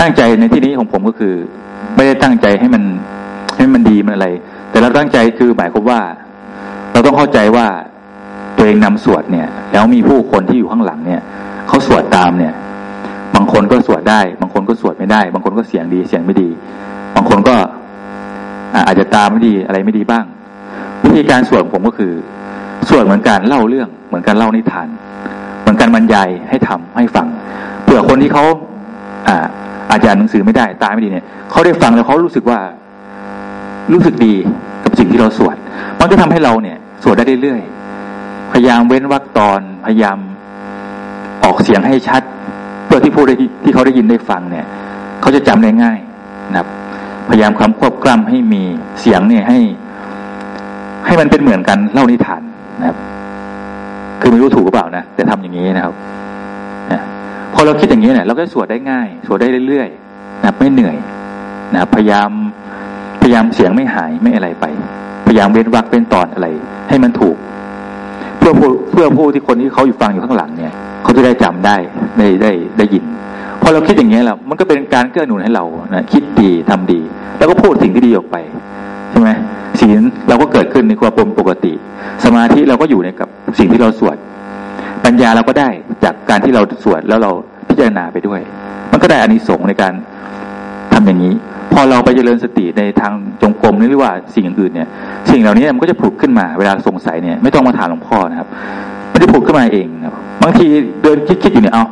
ตั้งใจในที่นี้ของผมก็คือ ไม่ได้ตั้งใจให้มันให้มันดีมันอะไร แต่เราตั้งใจคือหมายความว่า เราต้องเข้าใจว่าตัวเองนำสวดเนี่ย แล้วมีผู้คนที่อยู่ข้างหลังเนี่ย เขาสวดตามเนี่ย บางคนก็สวดได้ บางคนก็สวดไม่ได้ บางคนก็เสียงดีเสียงไม่ดี บางคนก็อาจจะตามไม่ดีอะไรไม่ดีบ้าง วิธีการสวดผมก็คือสวดเหมือนการเล่าเรื่อง เหมือนการเล่านิทาน เหมือนการบรรยายให้ทำให้ฟังเผื่อคนที่เขาอ่าอาจจะอ่านหนังสือไม่ได้ตาไม่ดีเนี่ยเขาได้ฟังแล้วเขารู้สึกว่ารู้สึกดีกับสิ่งที่เราสวด มันก็ทำให้เราเนี่ย สวดได้เรื่อยๆพยายามเว้นวรรคตอนพยายาม ออกเสียงให้ชัด เพื่อที่ผู้ได้ที่เขาได้ยินได้ฟังเนี่ย เขาจะจำได้ง่ายนะครับ พยายามความควบกล้ำให้มีเสียงเนี่ยให้ ให้มันเป็นเหมือนกันเล่านิทานนะครับ คือไม่รู้ถูกหรือเปล่านะแต่ทำอย่างนี้นะครับนะพอเราคิดอย่างนี้เนี่ยเราก็สวดได้ง่าย สวดได้เรื่อยๆนะไม่เหนื่อยนะพยายามพยายามเสียงไม่หายไม่อะไรไป พยายามเว้นวรรคเป็นตอนอะไร ให้มันถูก พื่อผู้เพื่อผู้ที่คนที่เขาอยู่ฟังอยู่ข้างหลังเนี่ยเขาจะได้จำได้ได้ได้ได้ยินพอเราคิดอย่างนี้แล้วมันก็เป็นการเกื้อหนุนให้เรานะคิดดีทำดี แล้วก็พูดสิ่งที่ดีออกไปใช่ไหมศีลเราก็เกิดขึ้นในความเป็นปกติ สมาธิเราก็อยู่ในกับสิ่งที่เราสวดปัญญาเราก็ได้จากการที่เราสวดแล้วเราพิจารณาไปด้วย มันก็ได้อานิสงส์ในการทำอย่างนี้ พอเราไปเจริญสติในทางจงกรมหรือว่าสิ่งอื่นเนี่ย สิ่งเหล่านี้มันก็จะผุดขึ้นมาเวลาสงสัยเนี่ยไม่ต้องมาถามหลวงพ่อนะครับมันจะผุดขึ้นมาเองครับบางทีเดินคิดๆอยู่เนี่ยเอา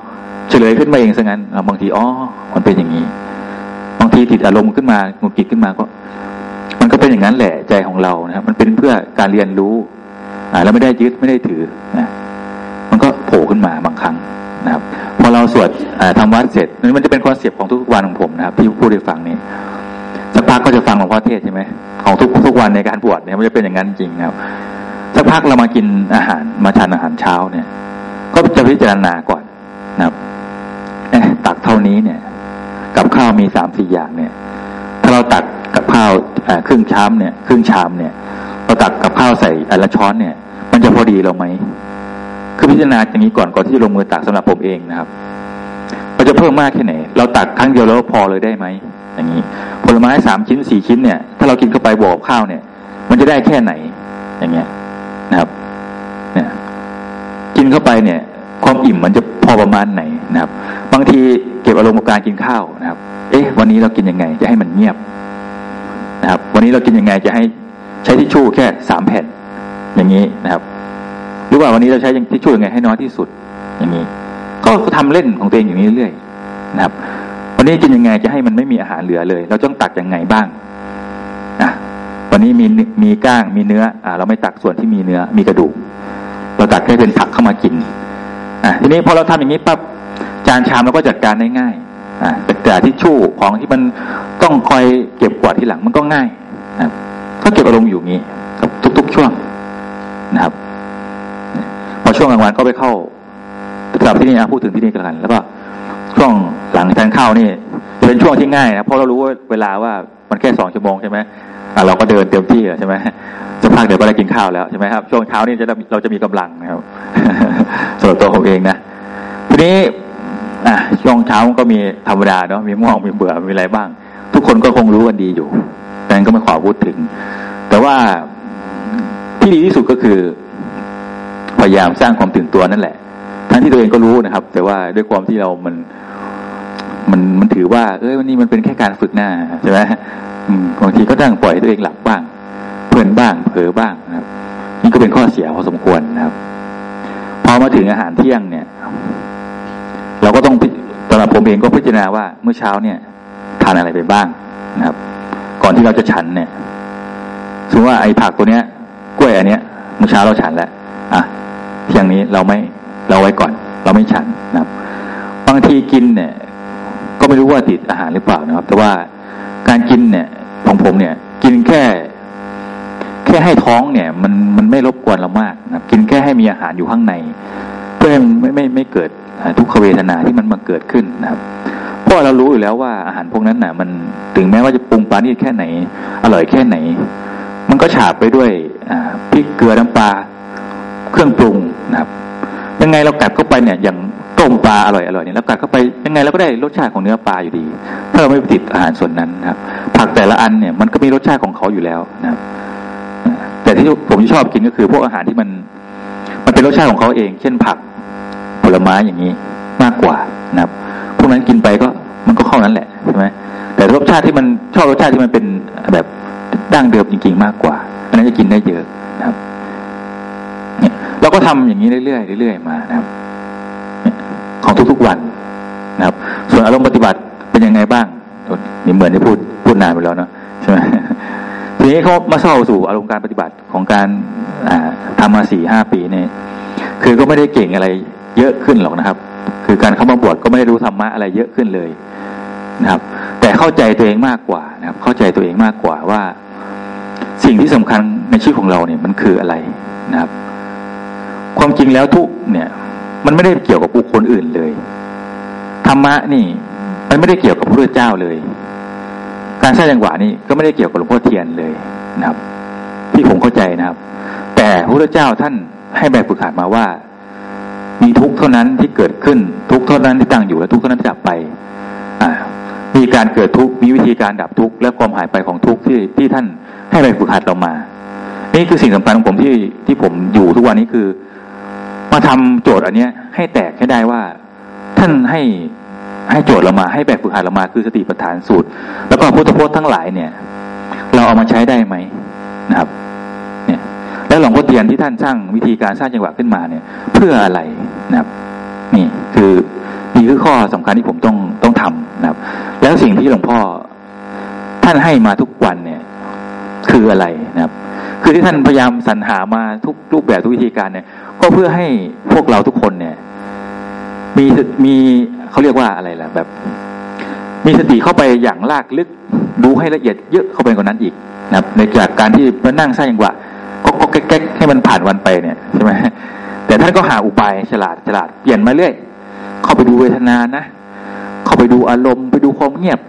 เฉลยขึ้นมาเองซะงั้นบางทีอ๋อมันเป็นอย่างนี้ บางทีติดอารมณ์ขึ้นมาหงุดหงิดขึ้นมาก็ มันก็เป็นอย่างนั้นแหละใจของเรานะครับ มันเป็นเพื่อการเรียนรู้ อ่าแล้วไม่ได้ยึดไม่ได้ถือนะมันก็โผล่ขึ้นมาบางครั้งนะครับ อ่าเราสวดทำวัตรเสร็จนี่มันจะเป็น concept ของทุกวันของผมนะครับที่พูดให้ฟังนี้สักพักก็จะฟังหลวงพ่อเทศน์ใช่ไหมของทุกทุกวันในการบวชเนี่ยมันจะเป็นอย่างนั้นจริงนะครับสักพักเรามากินอาหารมาทานอาหารเช้าเนี่ย ก็จะพิจารณาก่อนนะครับตักเท่านี้เนี่ย กับข้าวมีสามสี่อย่างเนี่ย ถ้าเราตักกับข้าวครึ่งชามเนี่ย ครึ่งชามเนี่ยเราตักกับข้าวใส่อันละช้อนเนี่ย มันจะพอดีเราไหม คือพิจารณาอย่างนี้ก่อนก่อนที่จะลงมือตักสำหรับผมเองนะครับมันจะเพิ่มมากแค่ไหน เราตักครั้งเดียวแล้วพอเลยได้ไหมอย่างนี้ ผลไม้สามชิ้นสี่ชิ้นเนี่ย ถ้าเรากินเข้าไปบวกข้าวเนี่ย มันจะได้แค่ไหน อย่างเงี้ยนะครับ เนี่ย กินเข้าไปเนี่ย ความอิ่มมันจะพอประมาณไหนนะครับ บางทีเก็บอารมณ์กับการกินข้าวนะครับ เอ๊ะ วันนี้เรากินยังไง จะให้มันเงียบนะครับ วันนี้เรากินยังไงจะให้ใช้ทิชชู่แค่สามแผ่นอย่างนี้นะครับ หรือว่าวันนี้เราใช้ทิชชู่ยังไงให้น้อยที่สุดอย่างนี้ ก็ทำเล่นของตัวเองอย่างนี้เรื่อยนะครับ วันนี้กินยังไงจะให้มันไม่มีอาหารเหลือเลย เราต้องตักยังไงบ้างนะวันนี้มีมีก้างมีเนื้ออ่าเราไม่ตักส่วนที่มีเนื้อมีกระดูกเราตักแค่เป็นผักเข้ามากินอ่าทีนี้พอเราทำอย่างนี้ปั๊บจานชามเราก็จัดการได้ง่ายอ่าแต่แต่ที่ชู่ของที่มันต้องคอยเก็บกวาดที่หลังมันก็ง่ายนะก็เก็บอารมณ์อยู่งี้กับทุก ๆ ช่วงนะครับ ช่วงกลางวันก็ไปเข้าสำหรับที่นี่นะพูดถึงที่นี่กันแล้วก็ช่วงหลังทานข้าวนี่เป็นช่วงที่ง่ายนะเพราะเรารู้ว่าเวลาว่ามันแค่สองชั่วโมงใช่ไหมเราก็เดินเต็มที่ใช่ไหมสักพักเดี๋ยวก็ได้กินข้าวแล้วใช่ไหมครับช่วงเช้านี่จะเราจะมีกำลังนะครับส่วนตัวผมเองนะทีนี้อะช่วงเช้าก็มีธรรมดาเนาะมีม่วงมีเบื่อมีอะไรบ้าง ทุกคนก็คงรู้กันดีอยู่แต่ก็ไม่ขอพูดถึง แต่ว่าที่ดีที่สุดก็คือ พยายามสร้างความตื่นตัวนั่นแหละ ทั้งที่ตัวเองก็รู้นะครับ แต่ว่าด้วยความที่เรามันมันมันถือว่า เอ้ยวันนี้มันเป็นแค่การฝึกหน้าใช่ไหมบางทีก็ตั้งปล่อยตัวเองหลับบ้าง เพื่อนบ้าง เผลอบ้างนะครับ นี่ก็เป็นข้อเสียพอสมควรนะครับ พอมาถึงอาหารเที่ยงเนี่ย เราก็ต้องสำหรับผมเองก็พิจารณาว่าเมื่อเช้าเนี่ยทานอะไรไปบ้างนะครับ ก่อนที่เราจะฉันเนี่ยสมมติว่าไอ้ผักตัวเนี้ย กล้วยอันเนี้ยเมื่อเช้าเราฉันแล้วอะ เที่ยงนี้เราไม่เราไว้ก่อน เราไม่ฉันนะครับ บางทีกินเนี่ย ก็ไม่รู้ว่าติดอาหารหรือเปล่านะครับ แต่ว่าการกินเนี่ยของผมเนี่ย กินแค่ แค่ให้ท้องเนี่ย มันมันไม่รบกวนเรามากนะกินแค่ให้มีอาหารอยู่ข้างใน เพื่อไม่ไม่ไม่เกิดทุกขเวทนาที่มันมาเกิดขึ้นนะครับเพราะเรารู้อยู่แล้วว่าอาหารพวกนั้นน่ะ มันถึงแม้ว่าจะปรุงปลานี่แค่ไหน อร่อยแค่ไหน มันก็ฉาบไปด้วยพริกเกลือน้ำปลา เครื่องปรุงนะครับ ยังไงเรากัดเข้าไปเนี่ยอย่างต้มปลาอร่อยอร่อยเนี่ยเรากัดเข้าไปยังไงเราก็ได้รสชาติของเนื้อปลาอยู่ดี ถ้าเราไม่ติดอาหารส่วนนั้นนะครับ ผักแต่ละอันเนี่ยมันก็มีรสชาติของเขาอยู่แล้วนะครับ แต่ที่ผมชอบกินก็คือพวกอาหารที่มันมันเป็นรสชาติของเขาเอง เช่นผักผลไม้อย่างนี้มากกว่านะครับ พวกนั้นกินไปก็มันก็เข้านั้นแหละใช่ไหมแต่รสชาติที่มันชอบรสชาติที่มันเป็นแบบดั้งเดิมจริงๆมากกว่าอันนั้นจะกินได้เยอะนะครับ เราก็ทำอย่างนี้เรื่อยๆเรื่อยๆมานะครับ ของทุกๆวันนะครับ ส่วนอารมณ์ปฏิบัติเป็นยังไงบ้างนี่เหมือนที่พูดพูดนานไปแล้วเนาะใช่ไหมทีนี้เขามาเข้าสู่อารมณ์การปฏิบัติของการทำมาสี่ห้าปีเนี่ยคือก็ไม่ได้เก่งอะไรเยอะขึ้นหรอกนะครับ คือการเข้ามาบวชก็ไม่ได้รู้ธรรมะอะไรเยอะขึ้นเลยนะครับ แต่เข้าใจตัวเองมากกว่านะครับ เข้าใจตัวเองมากกว่าว่า สิ่งที่สำคัญในชีวิตของเราเนี่ยมันคืออะไรนะครับ ความจริงแล้วทุกเนี่ย มันไม่ได้เกี่ยวกับบุคคลอื่นเลยธรรมะนี่ มันไม่ได้เกี่ยวกับพระพุทธเจ้าเลย การสร้างจังหวะนี่ก็ไม่ได้เกี่ยวกับหลวงพ่อเทียนเลยนะครับ ที่ผมเข้าใจนะครับ แต่พระพุทธเจ้าท่านให้แบบฝึกหัดมาว่า มีทุกเท่านั้นที่เกิดขึ้นทุกเท่านั้นที่ตั้งอยู่และทุกเท่านั้นที่ดับไป อ่า มีการเกิดทุกมีวิธีการดับทุกและความหายไปของทุกที่ที่ท่านให้แบบฝึกหัดเรามา นี่คือสิ่งสำคัญของผมที่ที่ผมอยู่ทุกวันนี้คือ มาทำโจทย์อันเนี้ย ให้แตกให้ได้ว่า ท่านให้ให้โจทย์เรามาให้แบบฝึกหัดเรามาคือสติปัฏฐานสูตร แล้วก็พุทธพจน์ทั้งหลายเนี่ย เราเอามาใช้ได้ไหมนะครับ เนี่ย แล้วหลวงพ่อเทียนที่ท่านสร้างวิธีการสร้างจังหวะขึ้นมาเนี่ย เพื่ออะไรนะครับ นี่คือนี่คือข้อสำคัญที่ผมต้องต้องทำนะครับ แล้วสิ่งที่หลวงพ่อท่านให้มาทุกวันเนี่ย คืออะไรนะครับ คือที่ท่านพยายามสรรหามาทุกรูปแบบทุกวิธีการเนี่ย ก็เพื่อให้พวกเราทุกคนเนี่ย มีมีเขาเรียกว่าอะไรล่ะแบบ มีสติเข้าไปอย่างลากลึก ดูให้ละเอียดเยอะเข้าไปกว่านั้นอีกนะครับ ในจากการที่มานั่งสร้างอย่างว่าก็ก็แก๊กให้มันผ่านวันไปเนี่ยใช่ไหมแต่ท่านก็หาอุบายฉลาดฉลาดเปลี่ยนมาเรื่อยเข้าไปดูเวทนานะเข้าไปดูอารมณ์ไปดูความเงียบ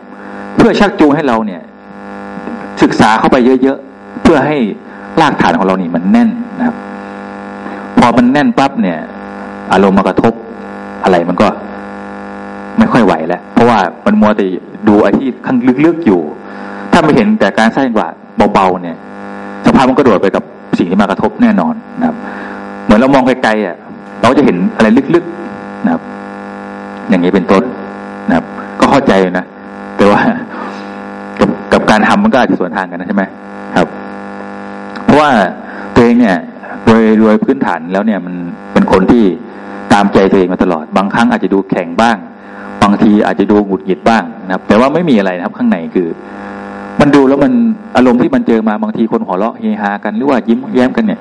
เพื่อชักจูงให้เราเนี่ย ศึกษาเข้าไปเยอะๆเพื่อให้รากฐานของเรานี่มันแน่นนะครับ พอมันแน่นปั๊บเนี่ย อารมณ์มากระทบอะไรมันก็ไม่ค่อยไหวแล้ว เพราะว่ามันมัวแต่ดูไอ้ที่ข้างลึกๆอยู่ ถ้าไม่เห็นแต่การสร้างกว่าเบาๆเนี่ย สภาพมันก็โดดไปกับสิ่งที่มากระทบแน่นอนนะครับ เหมือนเรามองไกลๆอะ เราจะเห็นอะไรลึกๆนะครับ อย่างนี้เป็นต้นนะครับ ก็เข้าใจนะแต่ว่ากับกับการทำมันก็อาจจะสวนทางกันนะใช่ไหมครับ เพราะว่าตัวเองเนี่ย โดยโดยพื้นฐานแล้วเนี่ยมันเป็นคนที่ตามใจตัวเองมาตลอด บางครั้งอาจจะดูแข็งบ้าง บางทีอาจจะดูหงุดหงิดบ้างนะครับ แต่ว่าไม่มีอะไรนะครับข้างในคือ มันดูแล้วมันอารมณ์ที่มันเจอมาบางทีคนหัวเราะเฮฮากันหรือว่ายิ้มแย้มกันเนี่ย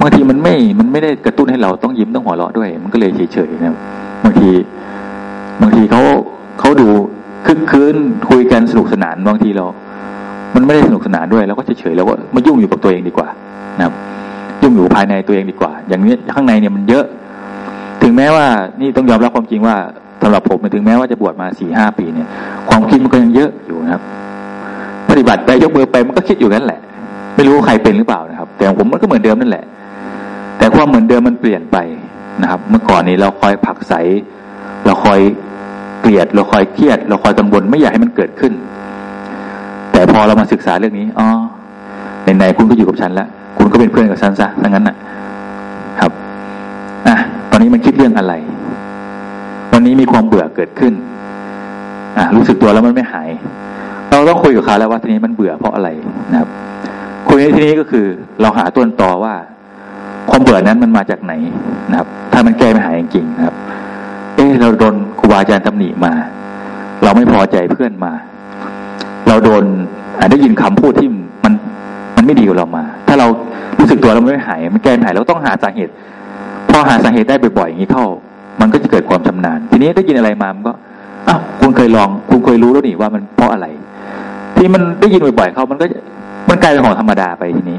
บางทีมันไม่ มันไม่ได้กระตุ้นให้เราต้องยิ้มต้องหัวเราะด้วย มันก็เลยเฉยๆนะครับบางที บางทีเขาเขาดูคึกคืนคุยกันสนุกสนานบางทีเรา มันไม่ได้สนุกสนานด้วยเราก็เฉยๆแล้วก็มายุ่งอยู่กับตัวเองดีกว่านะครับ ยุ่งอยู่ภายในตัวเองดีกว่า อย่างนี้ข้างในเนี่ยมันเยอะ ถึงแม้ว่านี่ต้องยอมรับความจริงว่าสำหรับผมถึงแม้ว่าจะบวชมาสี่ห้าปีเนี่ย ความคิดมันก็ยังเยอะอยู่นะครับปฏิบัติไปยกมือไปมันก็คิดอยู่นั่นแหละ ไม่รู้ใครเป็นหรือเปล่านะครับ แต่ผมมันก็เหมือนเดิมนั่นแหละ แต่ความเหมือนเดิมมันเปลี่ยนไปนะครับ เมื่อก่อนนี้เราคอยผักใสเราคอยเกลียด เราคอยเครียด เราคอยกังวลไม่อยากให้มันเกิดขึ้น แต่พอเรามาศึกษาเรื่องนี้อ๋อในๆคุณก็อยู่กับฉันแล้ว คุณก็เป็นเพื่อนกับฉันซะดังนั้นน่ะ ครับอะตอนนี้มันคิดเรื่องอะไร วันนี้มีความเบื่อเกิดขึ้นอ่ารู้สึกตัวแล้วมันไม่หาย เราต้องคุยกับเขาแล้วว่าทีนี้มันเบื่อเพราะอะไรนะครับ คุยในที่นี้ก็คือเราหาต้นตอว่าความเบื่อนั้นมันมาจากไหนนะครับ ถ้ามันแก้ไม่หายจริงๆนะครับ เออเราโดนครูบาอาจารย์ตำหนิมา เราไม่พอใจเพื่อนมา เราโดนได้ยินคำพูดที่ มันไม่ดีกับเรามา ถ้าเรารู้สึกตัวเราไม่หาย มันแก้ไม่หายเราต้องหาสาเหตุ พอหาสาเหตุได้บ่อยๆอย่างนี้เข้า มันก็จะเกิดความชำนาญ ทีนี้ได้ยินอะไรมามันก็อ้าวคุณเคยลอง คุณเคยรู้แล้วนี่ว่ามันเพราะอะไร ที่มันได้ยินบ่อยๆเข้ามันก็มันกลายเป็นของธรรมดาไปทีนี้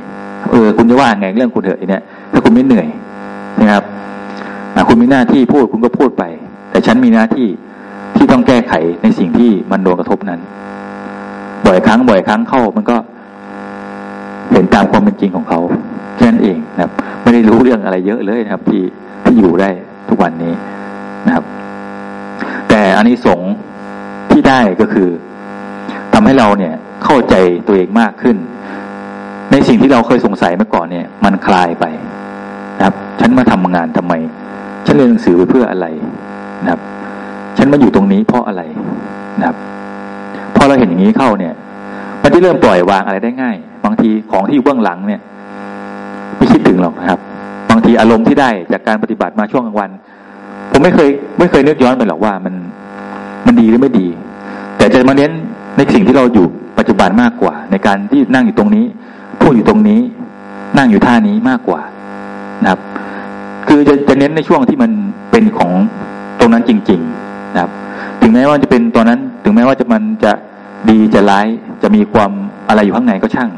เออ คุณจะว่าไงเรื่องคุณเถอะเนี่ยถ้าคุณไม่เหนื่อยนะครับคุณมีหน้าที่พูดคุณก็พูดไป แต่ฉันมีหน้าที่ที่ต้องแก้ไขในสิ่งที่มันโดนกระทบนั้น บ่อยครั้งบ่อยครั้งเข้ามันก็ เห็นตามความเป็นจริงของเขาแค่นั้นเองนะครับ ไม่ได้รู้เรื่องอะไรเยอะเลยนะครับ ที่ที่อยู่ได้ทุกวันนี้นะครับ แต่อันนี้สงที่ได้ก็คือทำให้เราเนี่ยเข้าใจตัวเองมากขึ้น ในสิ่งที่เราเคยสงสัยเมื่อก่อนเนี่ย มันคลายไปนะครับ ฉันมาทำงานทำไม ฉันเรียนหนังสือไปเพื่ออะไรนะครับ ฉันมาอยู่ตรงนี้เพราะอะไรนะครับพอเราเห็นอย่างนี้เข้าเนี่ยมันจะเริ่มปล่อยวางอะไรได้ง่าย บางทีของที่อยู่เบื้องหลังเนี่ยไม่คิดถึงหรอกนะครับ บางทีอารมณ์ที่ได้จากการปฏิบัติมาช่วงกลางวัน ผมไม่เคย ไม่เคยนึกย้อนไปหรอกว่ามันมันดีหรือไม่ดี แต่จะมาเน้นในสิ่งที่เราอยู่ปัจจุบันมากกว่า ในการที่นั่งอยู่ตรงนี้พูดอยู่ตรงนี้ นั่งอยู่ท่านี้มากกว่านะครับ คือจะจะเน้นในช่วงที่มันเป็นของตรงนั้นจริง ๆนะครับ ถึงแม้ว่าจะเป็นตอนนั้น ถึงแม้ว่าจะมันจะดีจะร้ายจะมีความอะไรอยู่ข้างในก็ช่าง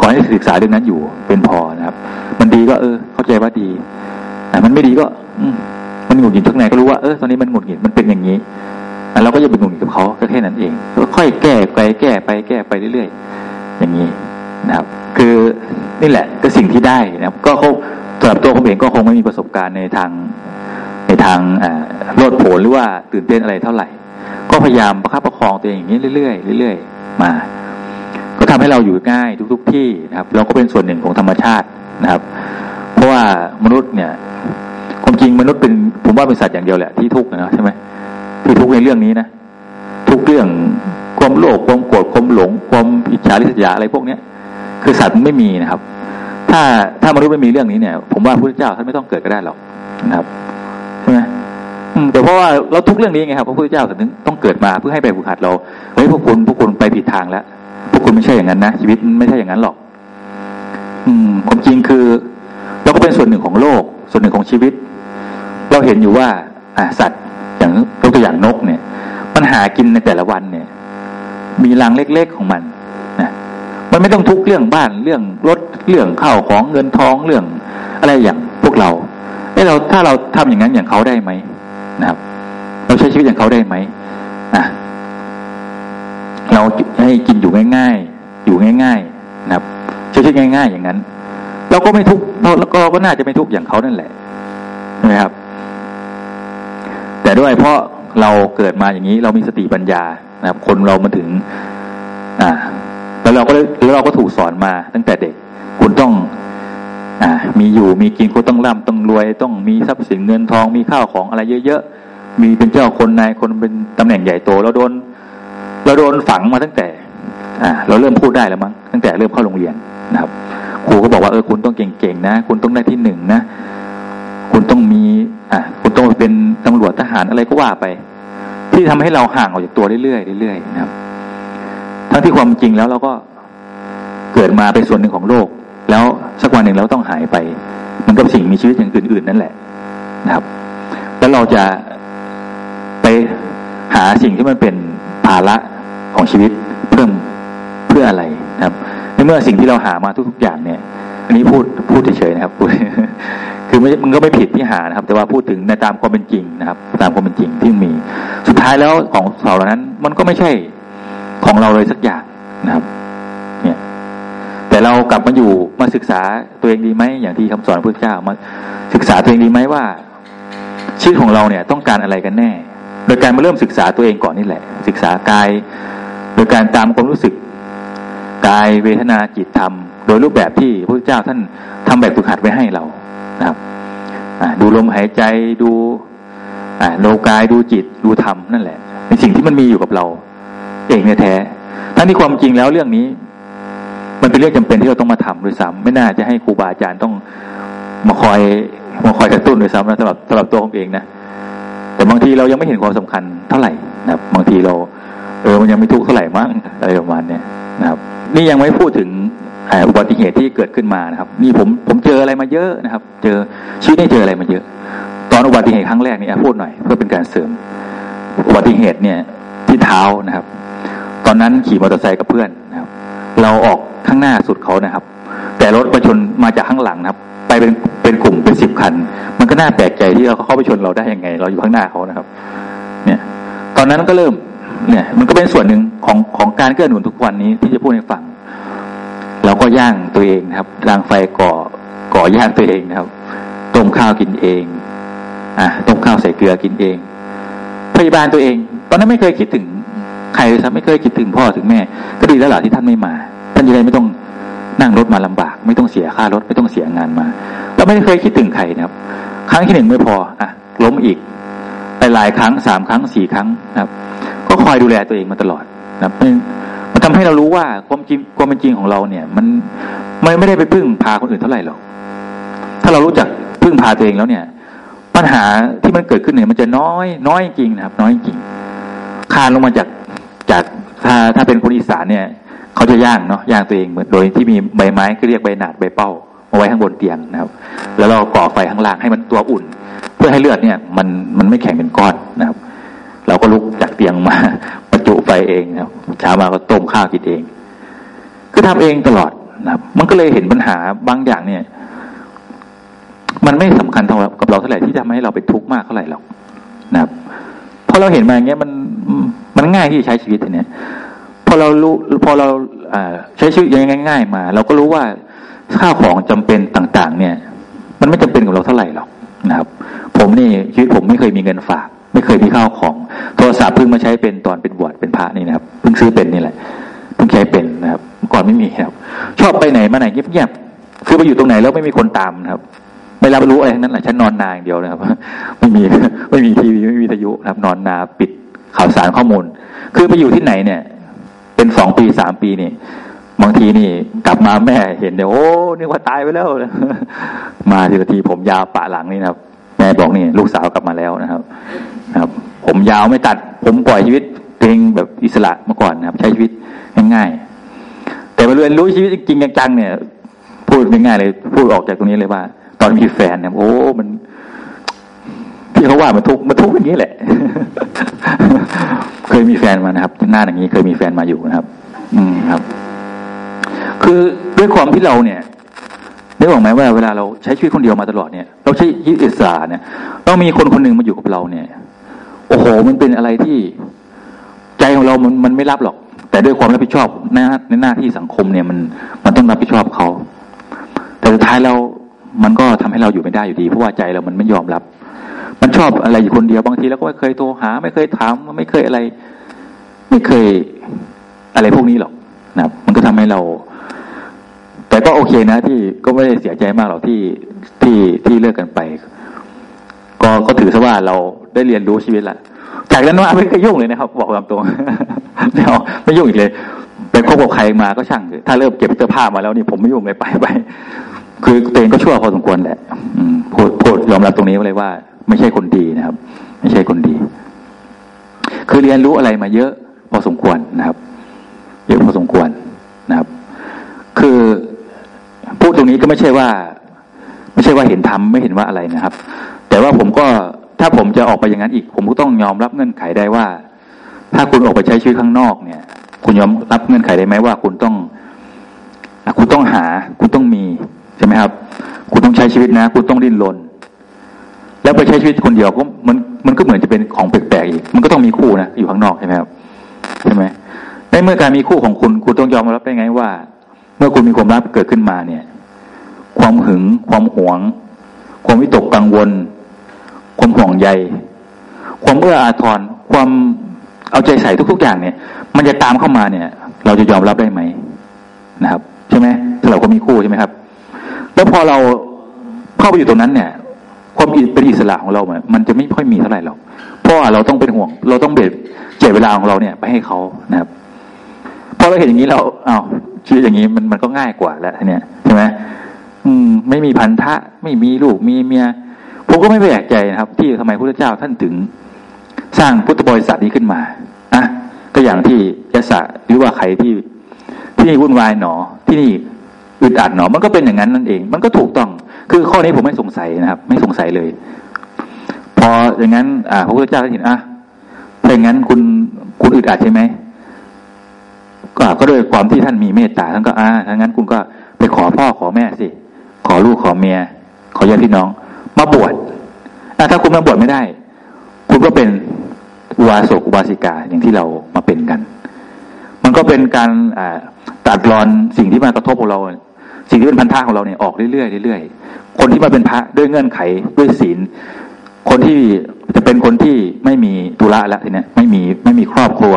ขอให้ศึกษาเรื่องนั้นอยู่เป็นพอนะครับ มันดีก็เออ เข้าใจว่าดีอ่มันไม่ดีก็ อืมันหงุดหงิดข้างในก็รู้ว่าเออตอนนี้มันหงุดหงิดมันเป็นอย่างนี้เราก็จะไปหงุดหงิดกับเขาก็แค่นั้นเองก็ค่อยแก้ไปแก้ไปแก้ไปเรื่อยๆอย่างนี้นะครับ คือนี่แหละก็สิ่งที่ได้นะครับ ก็เขาสำหรับตัวผมเองก็คงไม่มีประสบการณ์ในทางในทางโลดโผนหรือว่าตื่นเต้นอะไรเท่าไหร่ ก็พยายามประคับประคองตัวเองอย่างนี้เรื่อยๆเรื่อยๆมา ก็ทำให้เราอยู่ง่ายทุก ๆที่นะครับ เราก็เป็นส่วนหนึ่งของธรรมชาตินะครับ เพราะว่ามนุษย์เนี่ยความจริงมนุษย์เป็นผมว่าเป็นสัตว์อย่างเดียวแหละที่ทุกข์นะใช่ไหมที่ทุกข์ในเรื่องนี้นะทุกเรื่องความโลภความโกรธความหลง ความอิจฉาริษยาอะไรพวกเนี้ย คือสัตว์ไม่มีนะครับ ถ้าถ้ามนุษย์ไม่มีเรื่องนี้เนี่ย ผมว่าพระเจ้าท่านไม่ต้องเกิดก็ได้หรอกนะครับใช่ไหมแต่เพราะว่าเราทุกเรื่องนี้ไงครับพระพุทธเจ้าถึงต้องเกิดมาเพื่อให้ไปฝึกหัดเราเฮ้ยพวกคุณพวกคุณไปผิดทางแล้ว พวกคุณไม่ใช่อย่างนั้นนะชีวิตไม่ใช่อย่างนั้นหรอก อืมความจริงคือ เราก็เป็นส่วนหนึ่งของโลก ส่วนหนึ่งของชีวิต เราเห็นอยู่ว่า อ่าสัตว์ อย่างยกตัวอย่างนกเนี่ย มันหากินในแต่ละวันเนี่ย มีรังเล็กๆของมันนะมันไม่ต้องทุกเรื่องบ้านเรื่องรถเรื่องข้าวของเงินทองเรื่อง อะไรอย่างพวกเราเอ้เราถ้าเราทำอย่างนั้นอย่างเขาได้ไหมนะครับ เราใช้ชีวิตอย่างเขาได้ไหมอะ เราให้กินอยู่ง่าย ๆ อยู่ง่าย ๆ นะครับใช้ชีวิตง่าย ๆ อย่างนั้น เราก็ไม่ทุกเราก็ก็น่าจะไม่ทุกอย่างเขานั่นแหละนะครับ แต่ด้วยเพราะเราเกิดมาอย่างนี้ เรามีสติปัญญานะครับ คนเรามาถึง อ่า แล้วเราก็แล้วเราก็ถูกสอนมาตั้งแต่เด็ก คุณต้อง อ่า มีอยู่มีกินคุณต้องร่ำต้องรวย ต้องมีทรัพย์สินเงินทองมีข้าวของอะไรเยอะๆมีเป็นเจ้าคนนายคนเป็นตำแหน่งใหญ่โตเราโดน เราโดนฝังมาตั้งแต่อ่าเราเริ่มพูดได้แล้วมั้งตั้งแต่เริ่มเข้าโรงเรียนนะครับครูก็บอกว่าเออคุณต้องเก่งๆนะ คุณต้องได้ที่หนึ่งนะ คุณต้องมีอ่าคุณต้องเป็นตำรวจทหารอะไรก็ว่าไป ที่ทำให้เราห่างออกจากตัวเรื่อยๆเรื่อยๆนะครับ ทั้งที่ความจริงแล้วเราก็เกิดมาเป็นส่วนหนึ่งของโลก แล้วสักวันหนึ่งเราต้องหายไป มันก็สิ่งมีชีวิตอย่างอื่น ๆ นั่นแหละนะครับ แล้วเราจะไปหาสิ่งที่มันเป็น ภาระของชีวิตเพิ่มเพื่ออะไรนะครับในเมื่อสิ่งที่เราหามาทุกๆอย่างเนี่ย อันนี้พูดพูดเฉยๆนะครับคือไม่มันก็ไม่ผิดที่หานะครับ แต่ว่าพูดถึงในตามความเป็นจริงนะครับ ตามความเป็นจริงที่มี สุดท้ายแล้วของเราเหล่านั้น มันก็ไม่ใช่ของเราเลยสักอย่างนะครับ เนี่ย แต่เรากลับมาอยู่มาศึกษาตัวเองดีไหมอย่างที่คำสอนพระเจ้ามาศึกษาตัวเองดีไหมว่าชีวิตของเราเนี่ยต้องการอะไรกันแน่ ดยการมาเริ่มศึกษาตัวเองก่อนนี่แหละ ศึกษากาย โดยการตามความรู้สึกกายเวทนาจิตธรรม โดยรูปแบบที่พระเจ้าท่านทำแบบฝึกหัดไว้ให้เรานะครับดูลมหายใจดูโลกายดูจิตดูธรรมนั่นแหละในสิ่งที่มันมีอยู่กับเรา เองเนี่ยแท้ทั้งที่ความจริงแล้วเรื่องนี้ มันเป็นเรื่องจำเป็นที่เราต้องมาทำด้วยซ้ำไม่น่าจะให้ครูบาอาจารย์ต้องมาคอยมาคอยกระตุ้นด้วยซ้ำนะสำหรับสำหรับตัวผมเองนะ แต่บางทีเรายังไม่เห็นความสำคัญเท่าไหร่นะครับบางทีเราเออมันยังไม่ทุกข์เท่าไหร่มั้งอะไรประมาณเนี้ยนะครับ นี่ยังไม่พูดถึงอุบัติเหตุที่เกิดขึ้นมานะครับ นี่ผมผมเจออะไรมาเยอะนะครับ เจอชีวิตนี้เจออะไรมาเยอะ ตอนอุบัติเหตุครั้งแรกนี่พูดหน่อยเพื่อเป็นการเสริมอุบัติเหตุเนี่ยที่เท้านะครับ ตอนนั้นขี่มอเตอร์ไซค์กับเพื่อนนะครับ เราออกข้างหน้าสุดเขานะครับ แต่รถประชนมาจากข้างหลังนะครับ ไปเป็น เป็นกลุ่มเป็นสิบคัน มันก็น่าแปลกใจที่เราเข้าไปชนเราได้ยังไง เราอยู่ข้างหน้าเขานะครับ เนี่ย ตอนนั้นก็เริ่ม เนี่ย มันก็เป็นส่วนหนึ่งของของการเกื้อหนุนทุกวันนี้ที่จะพูดให้ฟัง เราก็ย่างตัวเองนะครับรางไฟก่อก่อย่างตัวเองนะครับต้มข้าวกินเองอะต้มข้าวใส่เกลือกินเอง พยาบาลตัวเอง ตอนนั้นไม่เคยคิดถึงใครเลยครับไม่เคยคิดถึงพ่อถึงแม่ ก็ดีแล้วหล่ะที่ท่านไม่มา ท่านจะได้ไม่ต้องนั่งรถมาลำบาก ไม่ต้องเสียค่ารถไม่ต้องเสียงานมา เราไม่เคยคิดถึงใครนะครับ ครั้งที่หนึ่งไม่พออะล้มอีกไปหลายครั้งสามครั้งสี่ครั้งนะครับ ก็คอยดูแลตัวเองมาตลอดนะครับมันทำให้เรารู้ว่าความจริงความเป็นจริงของเราเนี่ย มันไม่ไม่ได้ไปพึ่งพาคนอื่นเท่าไหร่หรอกถ้าเรารู้จักพึ่งพาตัวเองแล้วเนี่ย ปัญหาที่มันเกิดขึ้นเนี่ยมันจะน้อยน้อยจริงนะครับ น้อยจริงคานลงมาจากจากถ้าถ้าเป็นคนอีสานเนี่ย เขาจะย่างเนาะย่างตัวเองเหมือนโดยที่มีใบไม้ก็เรียกใบหนาดใบเป้า มาไว้ข้างบนเตียงนะครับ แล้วเราก่อไฟข้างล่างให้มันตัวอุ่น เพื่อให้เลือดเนี่ยมันมันไม่แข็งเป็นก้อนนะครับ เราก็ลุกจากเตียงมาประจุไฟเองนะครับเช้ามาก็ต้มข้าวกินเอง คือทำเองตลอดนะครับ มันก็เลยเห็นปัญหาบางอย่างเนี่ย มันไม่สำคัญเท่ากับเราเท่าไหร่ที่ทำให้เราเป็นทุกข์มากเท่าไหร่หรอกนะครับพอเราเห็นมาอย่างเงี้ยมันมันง่ายที่จะใช้ชีวิตเนี่ยพอเรารู้พอเราใช้ชีวิตอยังง่าย ๆ มา เราก็รู้ว่า ข้าวของจำเป็นต่างๆ เนี่ย มันไม่จำเป็นกับเราเท่าไหร่หรอกนะครับ ผมนี่ชีวิตผมไม่เคยมีเงินฝาก ไม่เคยมีข้าวของ โทรศัพท์เพิ่งมาใช้เป็นตอนเป็นบวชเป็นพระนี่นะครับเพิ่งซื้อเป็นนี่แหละเพิ่งใช้เป็นนะครับก่อนไม่มีครับ ชอบไปไหนมาไหนเงียบๆคือไปอยู่ตรงไหนแล้วไม่มีคนตามนะครับไม่รับรู้อะไรทั้งนั้นแหละฉันนอนนาอย่างเดียวนะครับไม่มีไม่มีทีวีไม่มีวิทยุนะครับ นอนนาปิดข่าวสารข้อมูล คือไปอยู่ที่ไหนเนี่ย เป็นสองปีสามปีนี่ บางทีนี่ กลับมาแม่เห็นเนี่ยโอ้นึกว่าตายไปแล้ว มาทีละทีผมยาวปะหลังนี่นะครับ แม่บอกนี่ ลูกสาวกลับมาแล้วนะครับครับ ผมยาวไม่ตัด ผมปล่อยชีวิตเพลงแบบอิสระเมื่อก่อนนะครับ ใช้ชีวิตง่ายๆแต่มาเรียนรู้ชีวิตจริงจังๆเนี่ย พูดง่ายๆเลย พูดออกจากตรงนี้เลยว่า ตอนมีแฟนเนี่ยโอ้มันที่เขาว่ามันทุกมันทุกอย่างนี้แหละ เคยมีแฟนมานะครับ หน้าอย่างนี้เคยมีแฟนมาอยู่นะครับ อืมครับ คือด้วยความที่เราเนี่ยได้บอกไหมว่าเวลาเราใช้ชีวิตคนเดียวมาตลอดเนี่ย เราใช้ชีวิตอิสระเนี่ยต้องมีคนคนหนึ่งมาอยู่กับเราเนี่ย โอ้โห มันเป็นอะไรที่ใจของเรามันมันไม่รับหรอก แต่ด้วยความรับผิดชอบในในหน้าที่สังคมเนี่ยมันมันต้องรับผิดชอบเขา แต่สุดท้ายเรามันก็ทำให้เราอยู่ไม่ได้อยู่ดี เพราะว่าใจเรามันไม่ยอมรับ มันชอบอะไรอยู่คนเดียวบางทีเราก็ไม่เคยโทรหา ไม่เคยถามไม่เคยอะไร ไม่เคยอะไรพวกนี้หรอกนะมันก็ทำให้เรา ก็โอเคนะที่ก็ไม่ได้เสียใจมากหรอกที่ที่ที่เลิกกันไป ก็ก็ถือซะว่าเราได้เรียนรู้ชีวิตละจากนั้นว่าไม่เคยยุ่งเลยนะครับ บอกตามตรงไม่เอาไม่ยุ่งอีกเลยไปคบกับใครมาก็ช่างถ้าเริ่มเก็บเสื้อผ้ามาแล้วนี่ผมไม่ยุ่งเลยไปไปคือตัวเองก็ชั่วพอสมควรแหละพูดพูดยอมรับตรงนี้เลยว่า ไม่ใช่คนดีนะครับ ไม่ใช่คนดี คือเรียนรู้อะไรมาเยอะพอสมควรนะครับ เยอะพอสมควรนะครับ คือ ดตรงนี้ก็ไม่ใช่ว่า ไม่ใช่ว่าเห็นทำไม่เห็นว่าอะไรนะครับ แต่ว่าผมก็ถ้าผมจะออกไปอย่างนั้นอีก ผมก็ต้องยอมรับเงื่อนไขได้ว่า ถ้าคุณออกไปใช้ชีวิตข้างนอกเนี่ย คุณยอมรับเงื่อนไขได้ไหมว่า คุณต้องคุณต้องหา คุณต้องมีใช่ไหมครับ คุณต้องใช้ชีวิตนะ คุณต้องดิ้นรนแล้วไปใช้ชีวิตคนเดียวก็มันมันก็เหมือนจะเป็นของแปลกๆอีก มันก็ต้องมีคู่นะอยู่ข้างนอกใช่ไหมครับใช่ไหมในเมื่อการมีคู่ของคุณ คุณต้องยอมรับได้ไงว่า เมื่อคุณมีความรักเกิดขึ้นมาเนี่ย ความหึง ความหวง ความวิตกกังวล ความห่วงใย ความเอื้ออาทร ความเอาใจใส่ทุก ๆ อย่างเนี่ย มันจะตามเข้ามาเนี่ย เราจะยอมรับได้ไหมนะครับ ใช่ไหมถ้าเราก็มีคู่ใช่ไหมครับ แล้วพอเราเข้าไปอยู่ตรงนั้นเนี่ย ความเป็นอิสระของเราเนี่ยมันจะไม่ค่อยมีเท่าไหร่หรอกเพราะเราต้องเป็นห่วง เราต้องเบ็ดเจ็บเวลาของเราเนี่ย ไปให้เขานะครับพอเราเห็นอย่างนี้เราเอ้าชีวิตอย่างนี้มันมันก็ง่ายกว่าแล้วเนี่ยใช่ไหม อืม ไม่มีพันธะ ไม่มีลูกมีเมียผมก็ไม่แปลกใจนะครับ ที่ทำไมพระเจ้าท่านถึง สร้างพุทธบริษัทนี้ขึ้นมาอะก็อย่างที่ยศหรือว่าใครที่ ที่นี่วุ่นวายหนอ ที่นี่อึดอัดเนาะมันก็เป็นอย่างนั้นนั่นเอง มันก็ถูกต้อง คือข้อนี้ผมไม่สงสัยนะครับ ไม่สงสัยเลย พออย่างนั้น อ่าพระพุทธเจ้าก็เห็นอะถ้าอย่างนั้นคุณคุณอึดอัดใช่ไหมก็ก็ด้วยความที่ท่านมีเมตตาท่านก็อ่าถ้างั้นคุณก็ไปขอพ่อขอแม่สิ อลูกขอเมีย ขอญาติพี่น้อง มาบวชถ้าคุณมาบวชไม่ได้ คุณก็เป็นอุบาสกอุบาสิกาอย่างที่เรามาเป็นกัน มันก็เป็นการตัดรอนสิ่งที่มากระทบของเรา สิ่งที่เป็นพันธะของเราเนี่ยออกเรื่อยๆเรื่อยๆคนที่มาเป็นพระด้วยเงื่อนไขด้วยศีล คนที่จะเป็นคนที่ไม่มีตุระแล้วทีนี้ไม่มีไม่มีครอบครัว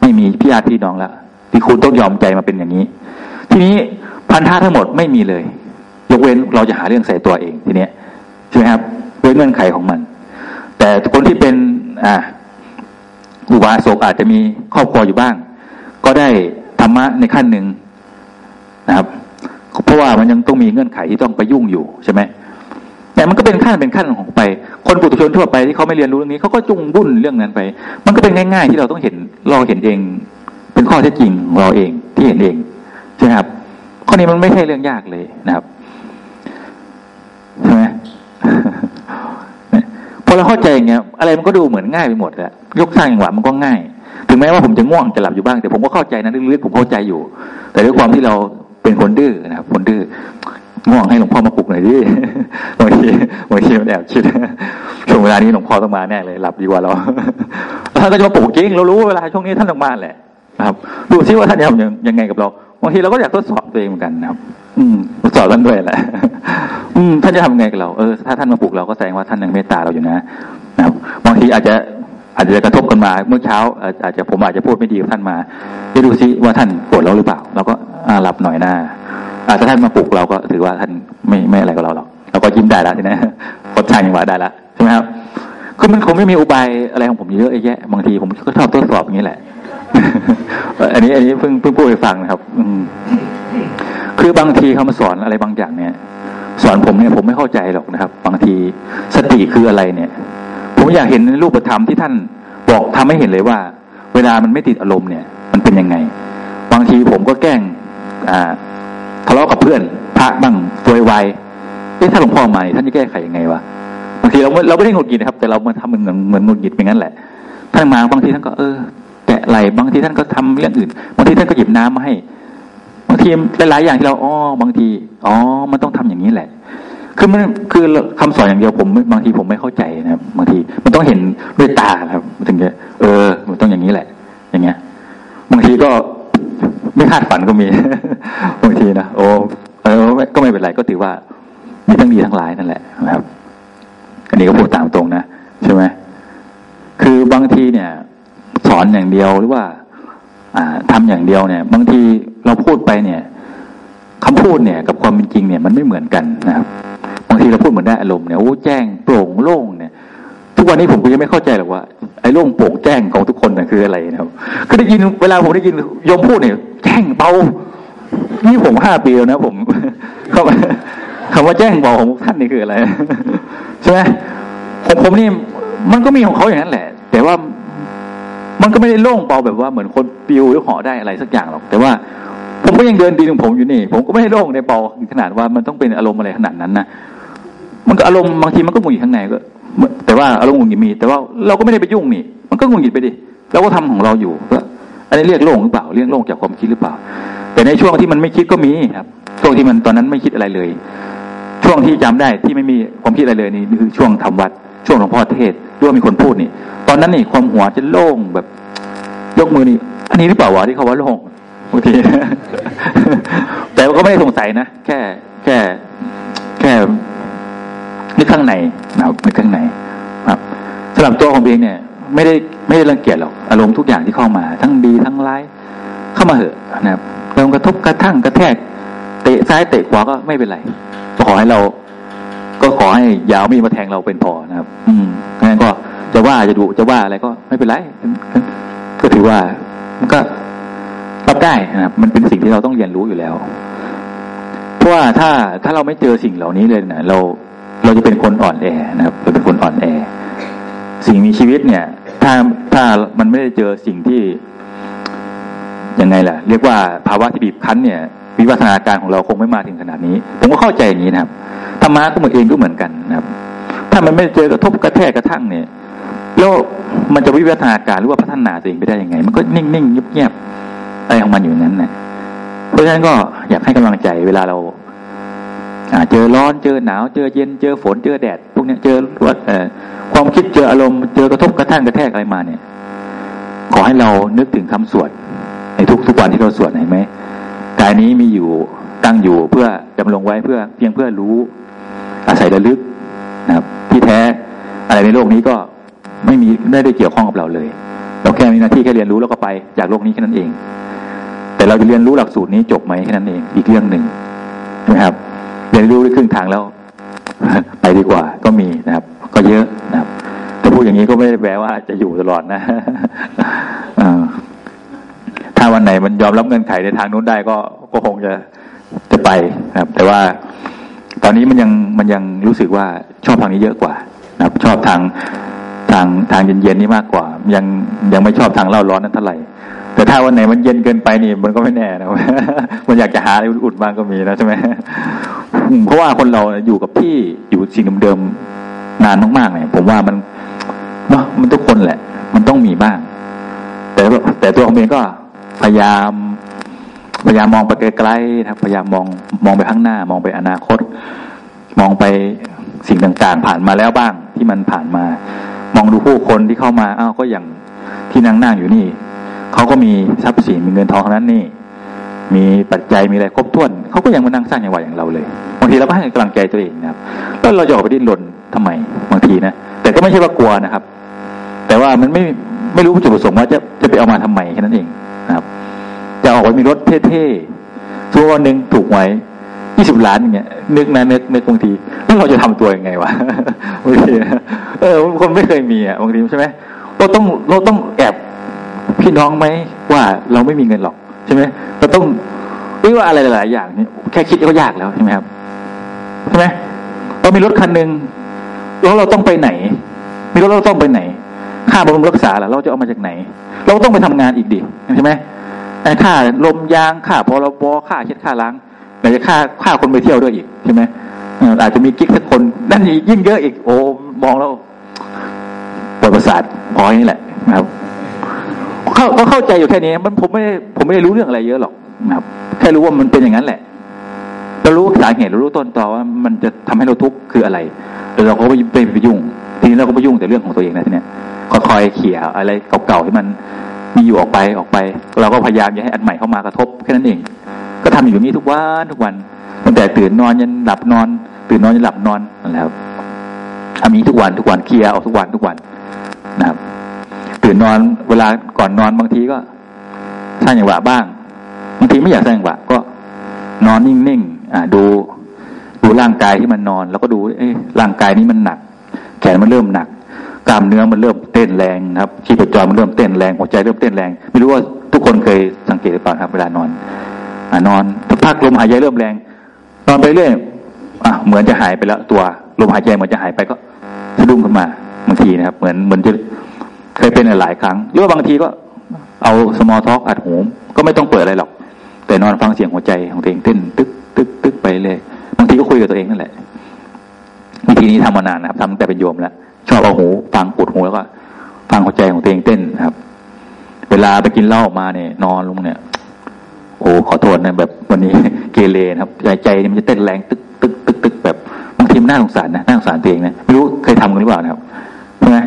ไม่มีพี่ญาติพี่น้องแล้วที่คุณต้องยอมใจมาเป็นอย่างนี้ ทีนี้พันธะทั้งหมดไม่มีเลย ยกเว้นเราจะหาเรื่องใส่ตัวเองทีนี้ใช่ไหมครับด้วยเงื่อนไขของมัน แต่คนที่เป็นอ่าอุบาสกอาจจะมีครอบครัวอยู่บ้าง ก็ได้ธรรมะในขั้นหนึ่งนะครับ เพราะว่ามันยังต้องมีเงื่อนไขที่ต้องไปยุ่งอยู่ใช่ไหมแต่มันก็เป็นขั้นเป็นขั้นของไป คนปุถุชนทั่วไปที่เขาไม่เรียนรู้เรื่องนี้เขาก็จุงบุ่นเรื่องนั้นไป มันก็เป็นง่าย ๆ ที่เราต้องเห็นเราเห็นเอง เป็นข้อเท็จจริงของเราเองที่เห็นเองใช่ไหมครับข้อนี้มันไม่ใช่เรื่องยากเลยนะครับใช่ไหม พอเราเข้าใจอย่างเงี้ยอะไรมันก็ดูเหมือนง่ายไปหมดแหละยกสร้างอย่างหวะมันก็ง่าย ถึงแม้ว่าผมจะง่วงจะหลับอยู่บ้าง แต่ผมก็เข้าใจนะลึกๆผมเข้าใจอยู่ แต่ด้วยความที่เราเป็นคนดื้อนะครับคนดื้อง่วงให้หลวงพ่อมาปลุกหน่อยดิบางทีบางทีมันแอบคิดช่วงเวลานี้หลวงพ่อต้องมาแน่เลย หลับดีกว่าเราท่านก็จะมาปลุกจริงเรารู้เวลาช่วงนี้ท่านต้องมาแหละนะครับ ดูซิว่าท่านจะทำยังไงกับเรา บางทีเราก็อยากทดสอบตัวเองเหมือนกันนะครับ อืมทดสอบท่านด้วยแหละอืมท่านจะทำไงกับเราเออถ้าท่านมาปลุกเราก็แสดงว่าท่านยังเมตตาเราอยู่นะนะครับ บางทีอาจจะอาจจะกระทบกันมาเมื่อเช้า อาจจะผมอาจจะพูดไม่ดีกับท่านมาจะดูซิว่าท่านโกรธเราหรือเปล่า เราก็หลับหน่อยหน้าถ้าท่านมาปลุกเราก็ถือว่าท่านไม่ไม่อะไรกับเราหรอกเราก็ยิ้มได้แล้วทีนี้กดชายยังหวะได้แล้วใช่ไหมครับคือมันคงไม่มีอุบายอะไรของผมเยอะแยะบางทีผมก็ชอบทดสอบอย่างนี้แหละ อันนี้อันนี้เพิ่งเพิ่งพูดให้ฟังนะครับ อืมคือบางทีเขามาสอนอะไรบางอย่างเนี่ย สอนผมเนี่ยผมไม่เข้าใจหรอกนะครับ บางทีสติคืออะไรเนี่ย ผมอยากเห็นในรูปธรรมที่ท่านบอกทำให้เห็นเลยว่า เวลามันไม่ติดอารมณ์เนี่ย มันเป็นยังไง บางทีผมก็แกล้งอ่าทะเลาะกับเพื่อนพระบ้างฟวยวายเอ๊ะถ้าหลวงพ่อมาท่านจะแก้ไขยังไงวะบางทีเราเราไม่ได้หงุดหงิดนะครับ แต่เรามาทำเหมือนเหมือนหงุดหงิดเป็นงั้นแหละท่านมาบางทีท่านก็เออะไหลบางทีท่านก็ทำเรื่องอื่น บางทีท่านก็หยิบน้ำมาให้บางทีหลายๆอย่างที่เราอ๋อบางทีอ๋อมันต้องทำอย่างนี้แหละ คือมันคือคำสอนอย่างเดียวผม บางทีผมไม่เข้าใจนะครับบางทีมันต้องเห็นด้วยตาครับถึงจะเออ มันต้องอย่างนี้แหละ อย่างเงี้ย บางทีก็ไม่คาดฝันก็มีบางทีนะโอ้เออก็ไม่เป็นไรก็ถือว่ามีทั้งดีทั้งหลายนั่นแหละนะครับ อันนี้ก็พูดตามตรงนะใช่ไหมคือบางทีเนี่ย สอนอย่างเดียวหรือว่า อ่าทำอย่างเดียวเนี่ย บางทีเราพูดไปเนี่ยคำพูดเนี่ย กับความเป็นจริงเนี่ยมันไม่เหมือนกันนะครับ บางทีเราพูดเหมือนได้อารมณ์เนี่ยโอ้แจ้งโปร่งโล่งเนี่ย ทุกวันนี้ผมก็ยังไม่เข้าใจหรอกว่าไอ้โล่งโปร่งแจ้งของทุกคนน่ะคืออะไรนะครับก็ได้ยินเวลาผมได้ยินยมพูดเนี่ย แจ้งเบานี่ผมห้าปีแล้วนะผมเขาคำว่าแจ้งเบาของท่านนี่คืออะไรใช่ไหมผมผมนี่มันก็มีของเขาอย่างนั้นแหละ แต่ว่า มันก็ไม่ได้โล่งเบาแบบว่าเหมือนคนปิวหรือห่อได้อะไรสักอย่างหรอก แต่ว่าผมก็ยังเดินดีของผมอยู่นี่ ผมก็ไม่ได้โล่งในเบาขนาดว่ามันต้องเป็นอารมณ์อะไรขนาดนั้นนะมันก็อารมณ์บางทีมันก็มุนอยู่ข้างในก็แต่ว่าอารมณ์หงุดหงิดมี แต่ว่าเราก็ไม่ได้ไปยุ่งนี่ มันก็หงุดหงิดไปดิเราก็ทำของเราอยู่ก็อันนี้เรียกโล่งหรือเปล่าเรียกโล่งจากความคิดหรือเปล่า แต่ในช่วงที่มันไม่คิดก็มีครับช่วงที่มันตอนนั้นไม่คิดอะไรเลย ช่วงที่จำได้ที่ไม่มีความคิดอะไรเลยนี่คือช่วงทำวัดช่วงหลวงพ่อเทศ ด้วยมีคนพูดนี่ ตอนนั้นนี่ความหัวจะโล่งแบบยกมือนี่อันนี้หรือเปล่าวะที่เขาว่าโล่งบางทีแต่ก็ไม่ได้สงสัยนะแค่ แค่ แค่นึกข้างในนะครับนึกข้างในครับสำหรับตัวของเองเนี่ย ไม่ได้ไม่ได้รังเกียจหรอกอารมณ์ทุกอย่างที่เข้ามา ทั้งดีทั้งร้ายเข้ามาเหอะนะครับเริ่มกระทบกระทั่งกระแทกเตะซ้ายเตะขวาก็ไม่เป็นไรขอให้เรา ก็ขอให้ยาวมีมาแทงเราเป็นพอนะครับ อืมงั้นก็จะว่าจะดูจะว่าอะไรก็ไม่เป็นไรก็ถือว่ามันก็รับได้นะครับ มันเป็นสิ่งที่เราต้องเรียนรู้อยู่แล้ว เพราะว่าถ้าถ้าเราไม่เจอสิ่งเหล่านี้เลยนะเราเราจะเป็นคนอ่อนแอนะครับเราเป็นคนอ่อนแอ สิ่งมีชีวิตเนี่ย ถ้าถ้ามันไม่ได้เจอสิ่งที่ยังไงล่ะ เรียกว่าภาวะที่บีบคั้นเนี่ย วิวัฒนาการของเราคงไม่มาถึงขนาดนี้ ผมก็เข้าใจอย่างนี้นะครับ ธรรมะก็เหมือนเองก็เหมือนกันนะครับ ถ้ามันไม่เจอกระทบกระแทกกระทั่งเนี่ยแล้วมันจะวิวัฒนาการหรือว่าพัฒนาตัวเองไปได้ยังไง มันก็นิ่งๆเงียบๆอะไรของมันอยู่นั้นนะเพราะฉะนั้นก็อยากให้กำลังใจเวลาเราเจอร้อนเจอหนาวเจอเย็นเจอฝนเจอแดด พวกนี้เจอวัดความคิดเจออารมณ์เจอกระทบกระทั่งกระแทกอะไรมาเนี่ย ขอให้เรานึกถึงคำสวดในทุกทุกวันที่เราสวดเห็นไหมกายนี้มีอยู่ตั้งอยู่เพื่อดำรงไว้เพื่อเพียงเพื่อรู้ อาศัยระลึกนะครับ ที่แท้อะไรในโลกนี้ก็ไม่มีไม่ได้เกี่ยวข้องกับเราเลย เราแค่มีหน้าที่แค่เรียนรู้แล้วก็ไปจากโลกนี้แค่นั้นเอง แต่เราจะเรียนรู้หลักสูตรนี้จบไหมแค่นั้นเองอีกเรื่องหนึ่งนะครับ เรียนรู้ได้ครึ่งทางแล้ว ไปดีกว่าก็มีนะครับ ก็เยอะนะครับแต่พูดอย่างนี้ก็ไม่ได้แปลว่าจะอยู่ตลอดนะถ้าวันไหนมันยอมรับเงื่อนไขในทางนู้นได้ก็ก็คงจะจะไปนะครับ แต่ว่า ตอนนี้มันยังมันยังรู้สึกว่าชอบทางนี้เยอะกว่านะครับ ชอบทางทางทางเย็นๆนี่มากกว่า ยังยังไม่ชอบทางเล่าร้อนนั้นเท่าไหร่ แต่ถ้าวันไหนมันเย็นเกินไปนี่มันก็ไม่แน่นะมันอยากจะหาอะไรอุ่นๆบ้างก็มีนะใช่ไหมเพราะว่าคนเราอยู่กับพี่อยู่สิ่งเดิมๆนานมากๆเนี่ยผมว่ามันเนาะมันทุกคนแหละ มันต้องมีบ้าง แต่แต่ตัวผมเองก็พยายาม พยายามมองไปไกลๆนะพยายามมองมองไปข้างหน้า มองไปอนาคต มองไปสิ่งต่างๆ ผ่านมาแล้วบ้างที่มันผ่านมา มองดูผู้คนที่เข้ามาอ้าวก็อย่างที่นั่งนั่งอยู่นี่เขาก็มีทรัพย์สินมีเงินทองนั้นนี่ มีปัจจัยมีอะไรครบถ้วนเขาก็ยังมานั่งสร้างอย่างไหวอย่างเราเลยบางทีเราก็ให้กำลังใจตัวเองนะครับแล้วเราจะออกไปดิ้นรนทำไมบางทีนะแต่ก็ไม่ใช่ว่ากลัวนะครับ แต่ว่ามันไม่ไม่รู้จุดประสงค์ว่าจะจะไปเอามาทำไมแค่นั้นเองนะครับ ออกไปมีรถเท่ๆตัววันหนึ่งถูกไว้ยี่สิบล้านอย่างเงี้ยนึกนะนึกนึกบางทีแล้วเราจะทำตัวยังไงวะบางทีเออคนไม่เคยมีอะบางทีใช่ไหมเราต้องเราต้องแอบพี่น้องไหมว่าเราไม่มีเงินหรอกใช่ไหมเราต้องไม่ว่าอะไรหลาย ๆ อย่างนี่แค่คิดก็ยากแล้วใช่ไหมครับใช่ไหมเรามีรถคันหนึ่งแล้วเราต้องไปไหน มีรถเราต้องไปไหน ค่าบำรุงรักษาล่ะเราจะเอามาจากไหน เราต้องไปทำงานอีกดิใช่ไหม ไอ้ค่าลมยางค่าพรบค่าเช็ดค่าล้างไหนจะค่าค่าคนไปเที่ยวด้วยอีกใช่ไหมอาจจะมีกิ๊กสักคนนั่นยิ่งเยอะอีกโอ้มองแล้วปวดประสาทพอนี่แหละนะครับเข้าก็เข้าใจอยู่แค่นี้ มันผมไม่ได้ผมไม่ได้รู้เรื่องอะไรเยอะหรอกนะครับ แค่รู้ว่ามันเป็นอย่างนั้นแหละเรารู้สาเหตุเรารู้ต้นตอว่ามันจะทำให้เราทุกข์คืออะไรแต่เราก็ไปไปยุ่ง ทีนี้เราก็ไปยุ่งแต่เรื่องของตัวเองนะทีเนี้ยคอยเขี่ยอะไรเก่าๆที่มัน มีอยู่ออกไปออกไป เราก็พยายามอย่าให้อันใหม่เข้ามากระทบแค่นั้นเอง ก็ทำอยู่อย่างนี้ทุกวันทุกวันตั้งแต่ตื่นนอนยันหลับนอน ตื่นนอนยันหลับนอนนั่นแหละครับทำนี้ทุกวันทุกวันเคลียร์เอาทุกวันทุกวันนะครับ ตื่นนอนเวลาก่อนนอนบางทีก็สร้างอย่างหวะบ้างบางทีไม่อยากสร้างอย่างหวะก็ นอนนิ่งๆอ่าดูดูร่างกายที่มันนอน แล้วก็ดู เอ้ร่างกายนี้มันหนัก แขนมันเริ่มหนัก กล้ามเนื้อมันเริ่มเต้นแรงครับชีพจรมันเริ่มเต้นแรงหัวใจเริ่มเต้นแรง ไม่รู้ว่าทุกคนเคยสังเกตหรือเปล่าครับ เวลานอนอ่านอนพักลมหายใจเริ่มแรงนอนไปเรื่อยอะเหมือนจะหายไปแล้ว ตัวลมหายใจเหมือนจะหายไปก็สะดุ้งขึ้นมาบางทีนะครับ เหมือนเหมือนจะเคยเป็นหลายครั้ง หรือว่าบางทีก็เอาสมอลท็อกอัดหูก็ไม่ต้องเปิดอะไรหรอก แต่นอนฟังเสียงหัวใจของตัวเองเต้นตึกตึกตึกไปเลย บางทีก็คุยกับตัวเองนั่นแหละวิธีนี้ทำมานานนะครับทำแต่เป็นโยมแล้ว ชอบเอาหู ฟังปวดหูแล้วก็ฟังหัวใจของตัวเองเต้นครับ เวลาไปกินเหล้ามาเนี่ย นอนลงเนี่ย โอ้ขอโทษนะแบบวันนี้เกเรนะครับใจใจมันจะเต้นแรงตึกตึกตึกตึกแบบบางทีมันน่าสงสารนะน่าสงสารตัวเองนะไม่รู้เคยทำกันหรือเปล่านะครับใช่ไหม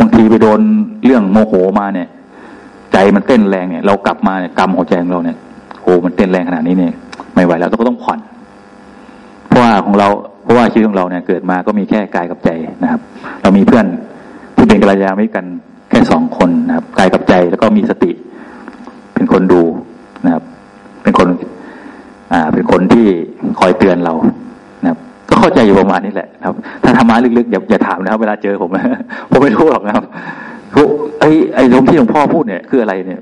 บางทีไปโดนเรื่องโมโหมาเนี่ย ใจมันเต้นแรงเนี่ย เรากลับมาเนี่ยกำหัวใจของเราเนี่ยโอ้มันเต้นแรงขนาดนี้เนี่ยไม่ไหวแล้วเราก็ต้องผ่อน เพราะว่าของเรา เพราะว่าชีวิตของเราเนี่ยเกิดมาก็มีแค่กายกับใจนะครับ เรามีเพื่อนที่เป็นกัลยาณมิตรกันแค่สองคนนะครับกายกับใจแล้วก็มีสติ เป็นคนดูนะครับ เป็นคนอ่าเป็นคนที่คอยเตือนเรานะครับ ก็เข้าใจอยู่ประมาณนี้แหละ ครับ ถ้าธรรมะลึกๆอย่าอย่าถามนะครับ เวลาเจอผมผมไม่รู้หรอกนะครับ ไอ้ไอ้ลมที่หลวงพ่อพูดเนี่ยคืออะไรเนี่ย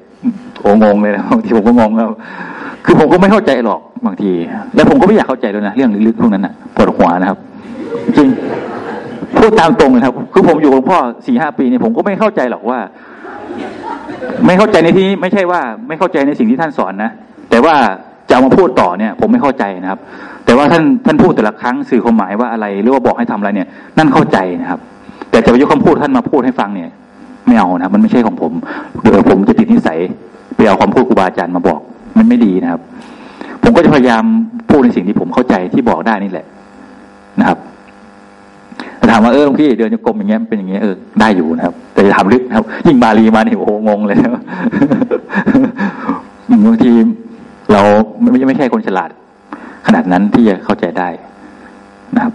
โองงเลยนะบางทีผมก็งงครับคือผมก็ไม่เข้าใจหรอกบางที และผมก็ไม่อยากเข้าใจเลยนะเรื่องลึกๆพวกนั้นอนะปวดหัวนะครับ จริงพูดตามตรงเลยครับ คือผมอยู่กับหลวงพ่อสี่ห้าปีเนี่ยผมก็ไม่เข้าใจหรอกว่า ไม่เข้าใจในที่นี้ไม่ใช่ว่า ไม่เข้าใจในสิ่งที่ท่านสอนนะแต่ว่าจะมาพูดต่อเนี่ย ผมไม่เข้าใจนะครับ แต่ว่าท่านท่านพูดแต่ละครั้งสื่อความหมายว่าอะไร หรือว่าบอกให้ทำอะไรเนี่ย นั่นเข้าใจนะครับ แต่จะไปยกคำพูดท่านมาพูดให้ฟังเนี่ย ไม่เอานะมันไม่ใช่ของผมเดี๋ยวผมจะติดนิสัยไปเอาความพูดครูบาอาจารย์มาบอก มันไม่ดีนะครับ ผมก็จะพยายามพูดในสิ่งที่ผมเข้าใจที่บอกได้นี่แหละนะครับถามว่าเออพี่เดินโยกมอย่างเงี้ยเป็นอย่างเงี้ยเออได้อยู่นะครับ แต่จะถามลึกนะครับ ยิ่งบาลีมาเนี่ยโอ้โงงเลยบางทีเราไม่ไม่ใช่คนฉลาด ขนาดนั้นที่จะเข้าใจได้นะครับ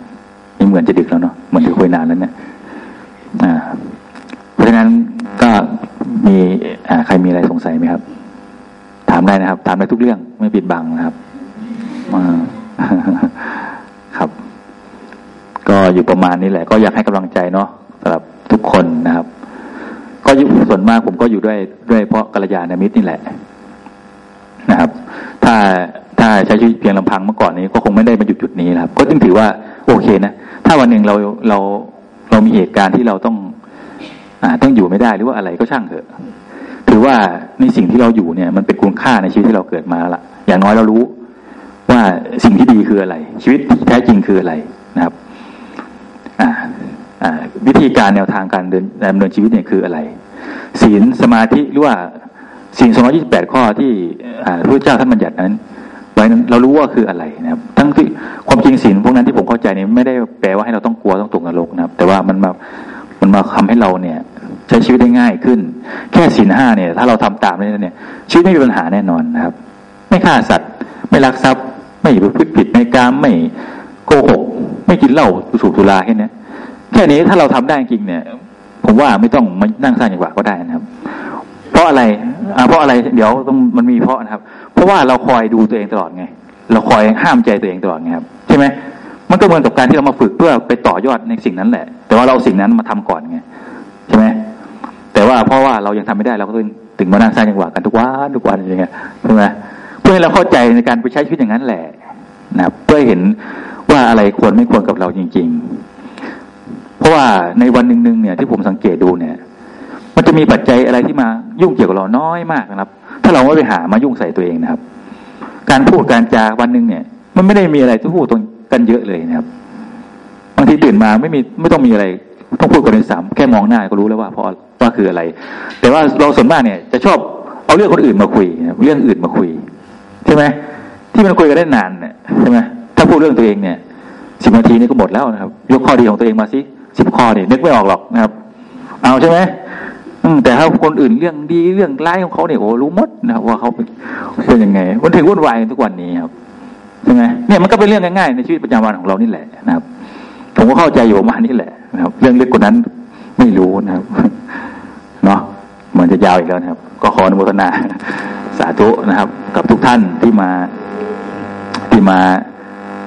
นี่เหมือนจะดึกแล้วเนาะเหมือนจะคุยนานแล้วเนี่ยอ่า เพราะฉะนั้นก็มีใครมีอะไรสงสัยไหมครับ ถามได้นะครับ ถามได้ทุกเรื่องไม่ปิดบังนะครับครับ ก็อยู่ประมาณนี้แหละ ก็อยากให้กำลังใจเนาะสำหรับทุกคนนะครับ ก็อยู่ส่วนมากผมก็อยู่ด้วยด้วยเพราะกัลยาณมิตรนี่แหละนะครับ ถ้าถ้าใช้ชีวิตเพียงลำพังเมื่อก่อนนี้ก็คงไม่ได้มาหยุดจุดนี้นะครับ ก็จึงถือว่า โอเคนะ ถ้าวันหนึ่งเราเราเรามีเหตุการณ์ที่เราต้อง ต้องอยู่ไม่ได้หรือว่าอะไรก็ช่างเถอะ ถือว่าในสิ่งที่เราอยู่เนี่ย มันเป็นคุณค่าในชีวิตที่เราเกิดมาละอย่างน้อยเรารู้ว่าสิ่งที่ดีคืออะไร ชีวิตที่แท้จริงคืออะไรนะครับวิธีการแนวทางการดำเนินชีวิตเนี่ยคืออะไร ศีลสมาธิหรือว่าสิ่งสองร้อยี่สิบแปดข้อที่พระเจ้าท่านบัญญัตินั้นไว้นั้นเรารู้ว่าคืออะไรนะครับ ทั้งที่ความจริงศีลพวกนั้นที่ผมเข้าใจเนี่ยไม่ได้แปลว่าให้เราต้องกลัวต้องตกนรกนะครับ แต่ว่ามันมา มันมาทาให้เราเนี่ย ใช้ชีวิตได้ง่ายขึ้น แค่ศีลห้าเนี่ย ถ้าเราทำตามนี้เนี่ย ชีวิตไม่มีปัญหาแน่นอนนะครับ ไม่ฆ่าสัตว์ ไม่ลักทรัพย์ ไม่ประพฤติผิดในการไม่โกหก ไม่กินเหล้าสูบสุราแค่นี้แค่นี้ถ้าเราทำได้จริงเนี่ย ผมว่าไม่ต้องมานั่งสร้างจังหวะก็ได้นะครับ เพราะอะไรอ่าเพราะอะไรเดี๋ยวต้องมันมีเพราะนะครับ เพราะว่าเราคอยดูตัวเองตลอดไง เราคอยห้ามใจตัวเองตลอดไงครับ ใช่ไหม มันก็เหมือนกับการที่เรามาฝึกเพื่อไปต่อยอดในสิ่งนั้นแหละ แต่ว่าเราสิ่งนั้นมาทำก่อนไงใช่ไหมแต่ว่าเพราะว่าเรายังทำไม่ได้เราก็ต้องถึงมานั่งสร้างจังหวะกันทุกวันทุกวันอย่างเงี้ยใช่ไหมเพื่อให้เราเข้าใจในการไปใช้ชีวิตอย่างนั้นแหละนะเพื่อเห็นว่าอะไรควรไม่ควรกับเราจริง ๆ เพราะว่าในวันหนึ่งๆเนี่ย ที่ผมสังเกตดูเนี่ย มันจะมีปัจจัยอะไรที่มายุ่งเกี่ยวกับเราน้อยมากนะครับ ถ้าเราไม่ไปหามายุ่งใส่ตัวเองนะครับ การพูดการจาวันหนึ่งเนี่ย มันไม่ได้มีอะไรที่พูดตรง กันเยอะเลยนะครับบางทีตื่นมาไม่มีไม่ต้องมีอะไรต้องพูดกันในสามแค่มองหน้าก็รู้แล้วว่าเพราะว่าคืออะไร แต่ว่าเราส่วนมากเนี่ย จะชอบเอาเรื่องคนอื่นมาคุยเรื่องอื่นมาคุย ใช่ไหมที่มันคุยกันได้นานเนี่ยใช่ไหมถ้าพูดเรื่องตัวเองเนี่ยสิบนาทีนี่ก็หมดแล้วนะครับ ยกข้อดีของตัวเองมาสิสิบข้อเนี่ยนึกไม่ออกหรอกนะครับ เอาใช่ไหมแต่ถ้าคนอื่นเรื่องดีเรื่องร้ายของเขาเนี่ยโอ้รู้หมดนะครับว่าเขาเป็นยังไง มันถึงวุ่นวายทุกวันนี้ครับ ช่ไหมเนี่ยมันก็เป็นเรื่องง่ายๆในชีวิตประจำวันของเรานี่แหละนะครับ ผมก็เข้าใจอยู่ประมาณนี้แหละนะครับ เรื่องเล็กกว่านั้นไม่รู้นะครับเนาะเหมือนจะยาวอีกแล้วนะครับ ก็ขออนุโมทนาสาธุนะครับ กับทุกท่านที่มาที่มา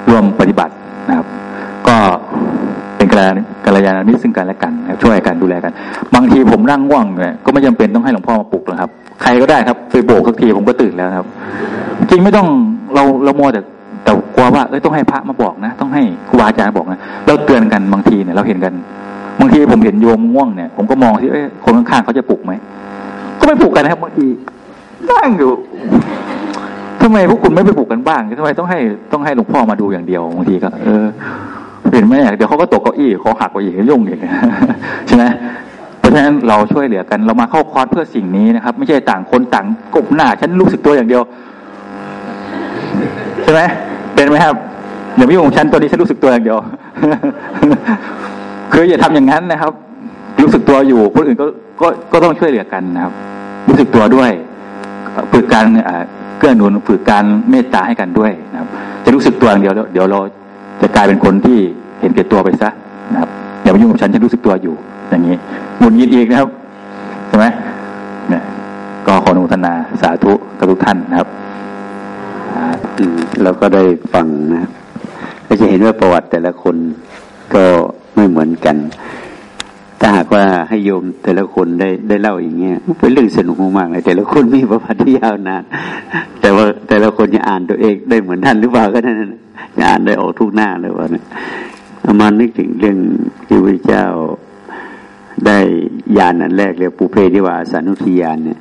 ร่วมปฏิบัตินะครับ ก็เป็นกัลยาณมิตรซึ่งกันและกันช่วยกันดูแลกัน บางทีผมนั่งง่วงเนี่ยก็ไม่จำเป็นต้องให้หลวงพ่อมาปลุกนะครับ ใครก็ได้ครับไปโบกสักทีผมก็ตื่นแล้วครับ จริงไม่ต้องเราเราโมแต่ แต่กลัวว่าเอ้ยต้องให้พระมาบอกนะ ต้องให้ครูบาอาจารย์บอกนะเราเตือนกันบางทีเนี่ยเราเห็นกัน บางทีผมเห็นโยมง่วงเนี่ย ผมก็มองที่เอ้ยคนข้างๆเขาจะปลุกไหมก็ไม่ปลุกกันนะครับบางทีนั่งอยู่ทำไมพวกคุณไม่ไปปลุกกันบ้างทำไมต้องให้ต้องให้หลวงพ่อมาดูอย่างเดียวบางทีก็ เออเห็นไหมเดี๋ยวเขาก็ตกเก้าอี้เขาหักไปอีกยุ่งอีกใช่ไหมเพราะฉะนั้นเราช่วยเหลือกัน เรามาเข้าคอร์สเพื่อสิ่งนี้นะครับ ไม่ใช่ต่างคนต่างกบหน้า ฉันรู้สึกตัวอย่างเดียว ใช่ไหม เป็นไหมครับอย่าไม่ยุ่งฉันตัวนี้ฉันรู้สึกตัวอย่างเดียวคืออย่าทำอย่างนั้นนะครับ รู้สึกตัวอยู่คนอื่นก็ก็ก็ต้องช่วยเหลือกันนะครับ รู้สึกตัวด้วยฝึกการเกื้อหนุนฝึกการเมตตาให้กันด้วยนะครับ จะรู้สึกตัวอย่างเดียวเดี๋ยวเราจะกลายเป็นคนที่เห็นแก่ตัวไปซะนะครับอย่ามายุ่งกับฉันฉันรู้สึกตัวอยู่ อย่างนี้หมุนยินอีกนะครับใช่ไหมเนี่ยก็ขออนุทนาสาธุกับทุกท่านนะครับ เราก็ได้ฟังนะก็จะเห็นว่าประวัติแต่ละคนก็ไม่เหมือนกัน ถ้าหากว่าให้โยมแต่ละคนได้ได้เล่าอย่างเงี้ยเป็นเรื่องสนุกมากเลยแต่ละคนมีประวัติที่ยาวนานแต่ว่าแต่ละคนจะอ่านตัวเองได้เหมือนท่านหรือเปล่าก็นั่นอ่านได้ออกทุกหน้าเลยว่าเนี่ยมานึกถึงเรื่องที่พระเจ้าได้ยานอันแรกเรียปุเพนิวาสานุทิยานเนี่ย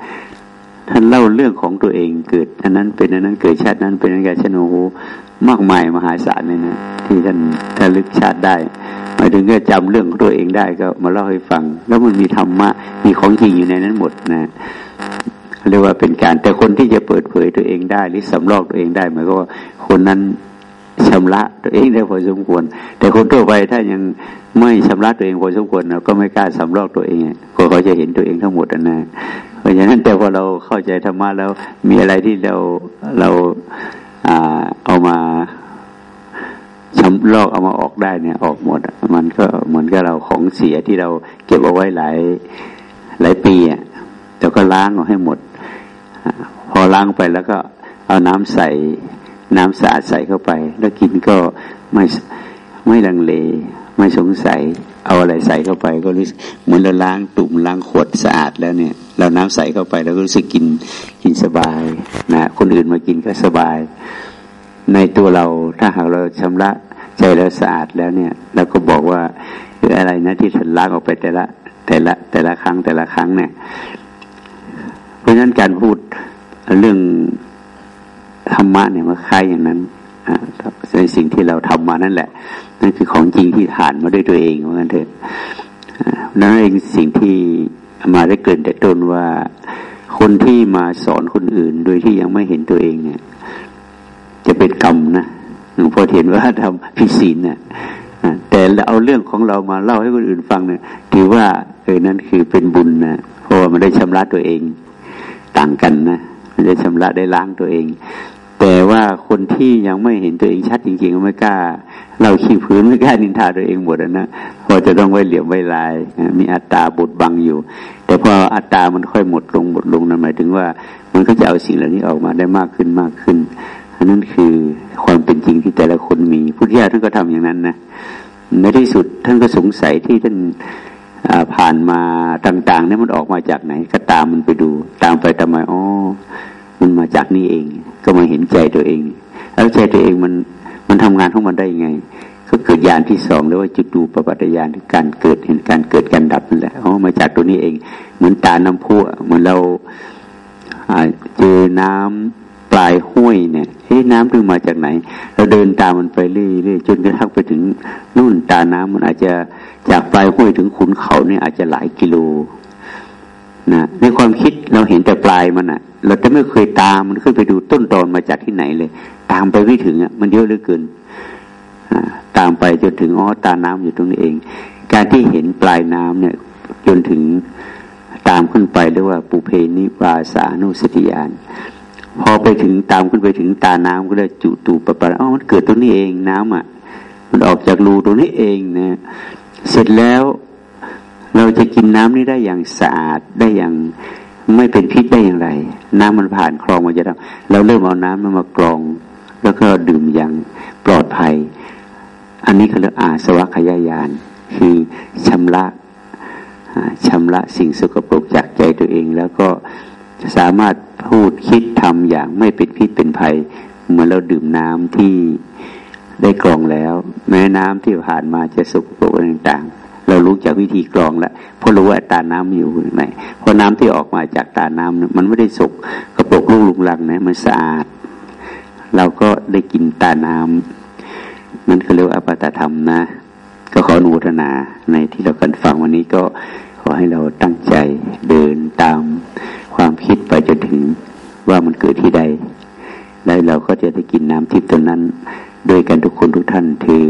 ท่านเล่าเรื่องของตัวเองเกิดอันนั้นเป็นอันนั้นเกิดชาตินั้นเป็นอันการชนโหมากมายมหาศาลเลยนะที่ท่านท่านลึกชาติได้หมายถึงก็จำเรื่องของตัวเองได้ก็มาเล่าให้ฟัง แล้วมันมีธรรมะมีของจริงอยู่ในนั้นหมดนะเรียกว่าเป็นการแต่คนที่จะเปิดเผยตัวเองได้หรือสำรอกตัวเองได้หมายก็ว่าคนนั้นชำระตัวเองได้พอสมควร แต่คนทั่วไปถ้ายังไม่ชำระตัวเองพอสมควรเราก็ไม่กล้าสำรอกตัวเองก็เขาจะเห็นตัวเองทั้งหมดนะ เพราะฉะนั้นแต่พอเราเข้าใจธรรมะแล้วมีอะไรที่เราเราเอามาชำลอกเอามาออกได้เนี่ย ออกหมด มันก็เหมือนกับเราของเสียที่เราเก็บเอาไว้หลายหลายปีอะแต่ก็ล้างออกให้หมด พอล้างไปแล้วก็เอาน้ำใส่น้ำสะอาดใส่เข้าไป แล้วกินก็ไม่ไม่ลังเล ไม่สงสัย เอาอะไรใส่เข้าไปก็รู้เหมือนเราล้างตุ่มล้างขวดสะอาดแล้วเนี่ย เราน้ำใส่เข้าไปแล้วก็รู้สึกกินกินสบายนะคนอื่นมากินก็สบาย ในตัวเราถ้าหากเราชำระใจเราสะอาดแล้วเนี่ยเราก็บอกว่าคืออะไรนะที่ฉันล้างออกไปแต่ละแต่ละแต่ละครั้งแต่ละครั้งเนี่ย เพราะฉะนั้นการพูดเรื่องธรรมะเนี่ยมันคล้ายอย่างนั้น ในสิ่งที่เราทำมานั่นแหละ นั่นคือของจริงที่ผ่านมาด้วยตัวเองเหมือนกันเถอะนั่นเองสิ่งที่มาได้เกินแต่ต้นว่าคนที่มาสอนคนอื่น โดยที่ยังไม่เห็นตัวเองเนี่ย จะเป็นกรรมนะหลวงพ่อเห็นว่าทำพิศีลเนี่ยแต่เอาเรื่องของเรามาเล่าให้คนอื่นฟังเนี่ยถือว่าเออนั่นคือเป็นบุญนะเพราะว่ามันได้ชำระตัวเองต่างกันนะมันได้ชำระได้ล้างตัวเอง แต่ว่าคนที่ยังไม่เห็นตัวเองชัดจริงๆไม่กล้า เราขี้พื้นไม่กล้านินทาตัวเองหมดนะพอจะต้องไว้เหลี่ยมไว้ลาย มีอัตตาบดบังอยู่ แต่พออัตตามันค่อยหมดลงหมดลงนั่นหมายถึงว่า มันก็จะเอาสิ่งเหล่านี้ออกมาได้มากขึ้นมากขึ้นอันนั้นคือความเป็นจริงที่แต่ละคนมีพุทธิยถาท่านก็ทำอย่างนั้นนะในที่สุดท่านก็สงสัยที่ท่านผ่านมาต่างๆนี่มันออกมาจากไหน ก็ตามมันไปดู ตามไปทำไมอ๋อ มันมาจากนี่เอง ก็มาเห็นใจตัวเอง แล้วใจตัวเองมันมันทำงานของมันได้ยังไง ก็เกิดญาณที่สองเรียกว่าจุดดูปปัตยานการเกิดเห็นการเกิดการดับนั่นแหละอ๋อมาจากตัวนี้เอง เหมือนตาน้ำพุเหมือนเราเจอน้ำปลายห้วยเนี่ยเฮ้ยน้ำถึงมาจากไหน เราเดินตามมันไปเรื่อยๆจนกระทั่งไปถึงนู่นตาน้ำมันอาจจะจากปลายห้วยถึงขุนเขาเนี่ยอาจจะหลายกิโล นะในความคิดเราเห็นแต่ปลายมันอะเราจะไม่เคยตามมันขึ้นไปดูต้นตอนมาจากที่ไหนเลย ตามไปไม่ถึงอะมันเยอะเหลือเกินตามไปจนถึงอ๋อตาน้ำอยู่ตรงนี้เอง การที่เห็นปลายน้ำเนี่ยจนถึงตามขึ้นไปเรียกว่าปุเพนิวาสานุสติยาน พอไปถึงตามขึ้นไปถึงตาน้ำก็เรียจุตูปปะอ๋อมันเกิดตรงนี้เองน้ำอะมันออกจากรูตรงนี้เองนะเสร็จแล้ว เราจะกินน้ำนี้ได้อย่างสะอาดได้อย่างไม่เป็นพิษได้อย่างไร น้ำมันผ่านคลองมันจะทำเราเริ่มเอาน้ำมันมากรอง แล้วก็ดื่มอย่างปลอดภัย อันนี้เขาเรียกอาสวัคยายาน คือชำระชำระสิ่งสกปรกจากใจตัวเอง แล้วก็สามารถพูดคิดทำอย่างไม่เป็นพิษเป็นภัยเมื่อเราดื่มน้ำที่ได้กรองแล้ว แม้น้ำที่ผ่านมาจะสกปรกต่างๆ เรารู้จากวิธีกรองแล้วเพราะรู้ว่าตาน้ำอยู่ไหนเพราะน้ำที่ออกมาจากตาน้ำมันไม่ได้สกกระปรกลูกลุงลังนะมันสะอาด เราก็ได้กินตาน้ำนั่นคือเรื่องอปตธรรมนะ ก็ขออนุทนาในที่เรากันฟังวันนี้ก็ขอให้เราตั้งใจเดินตามความคิดไปจนถึงว่ามันเกิดที่ใด แล้วเราก็จะได้กินน้ำทิพย์ตัวนั้น ด้วยกันทุกคนทุกท่านถือ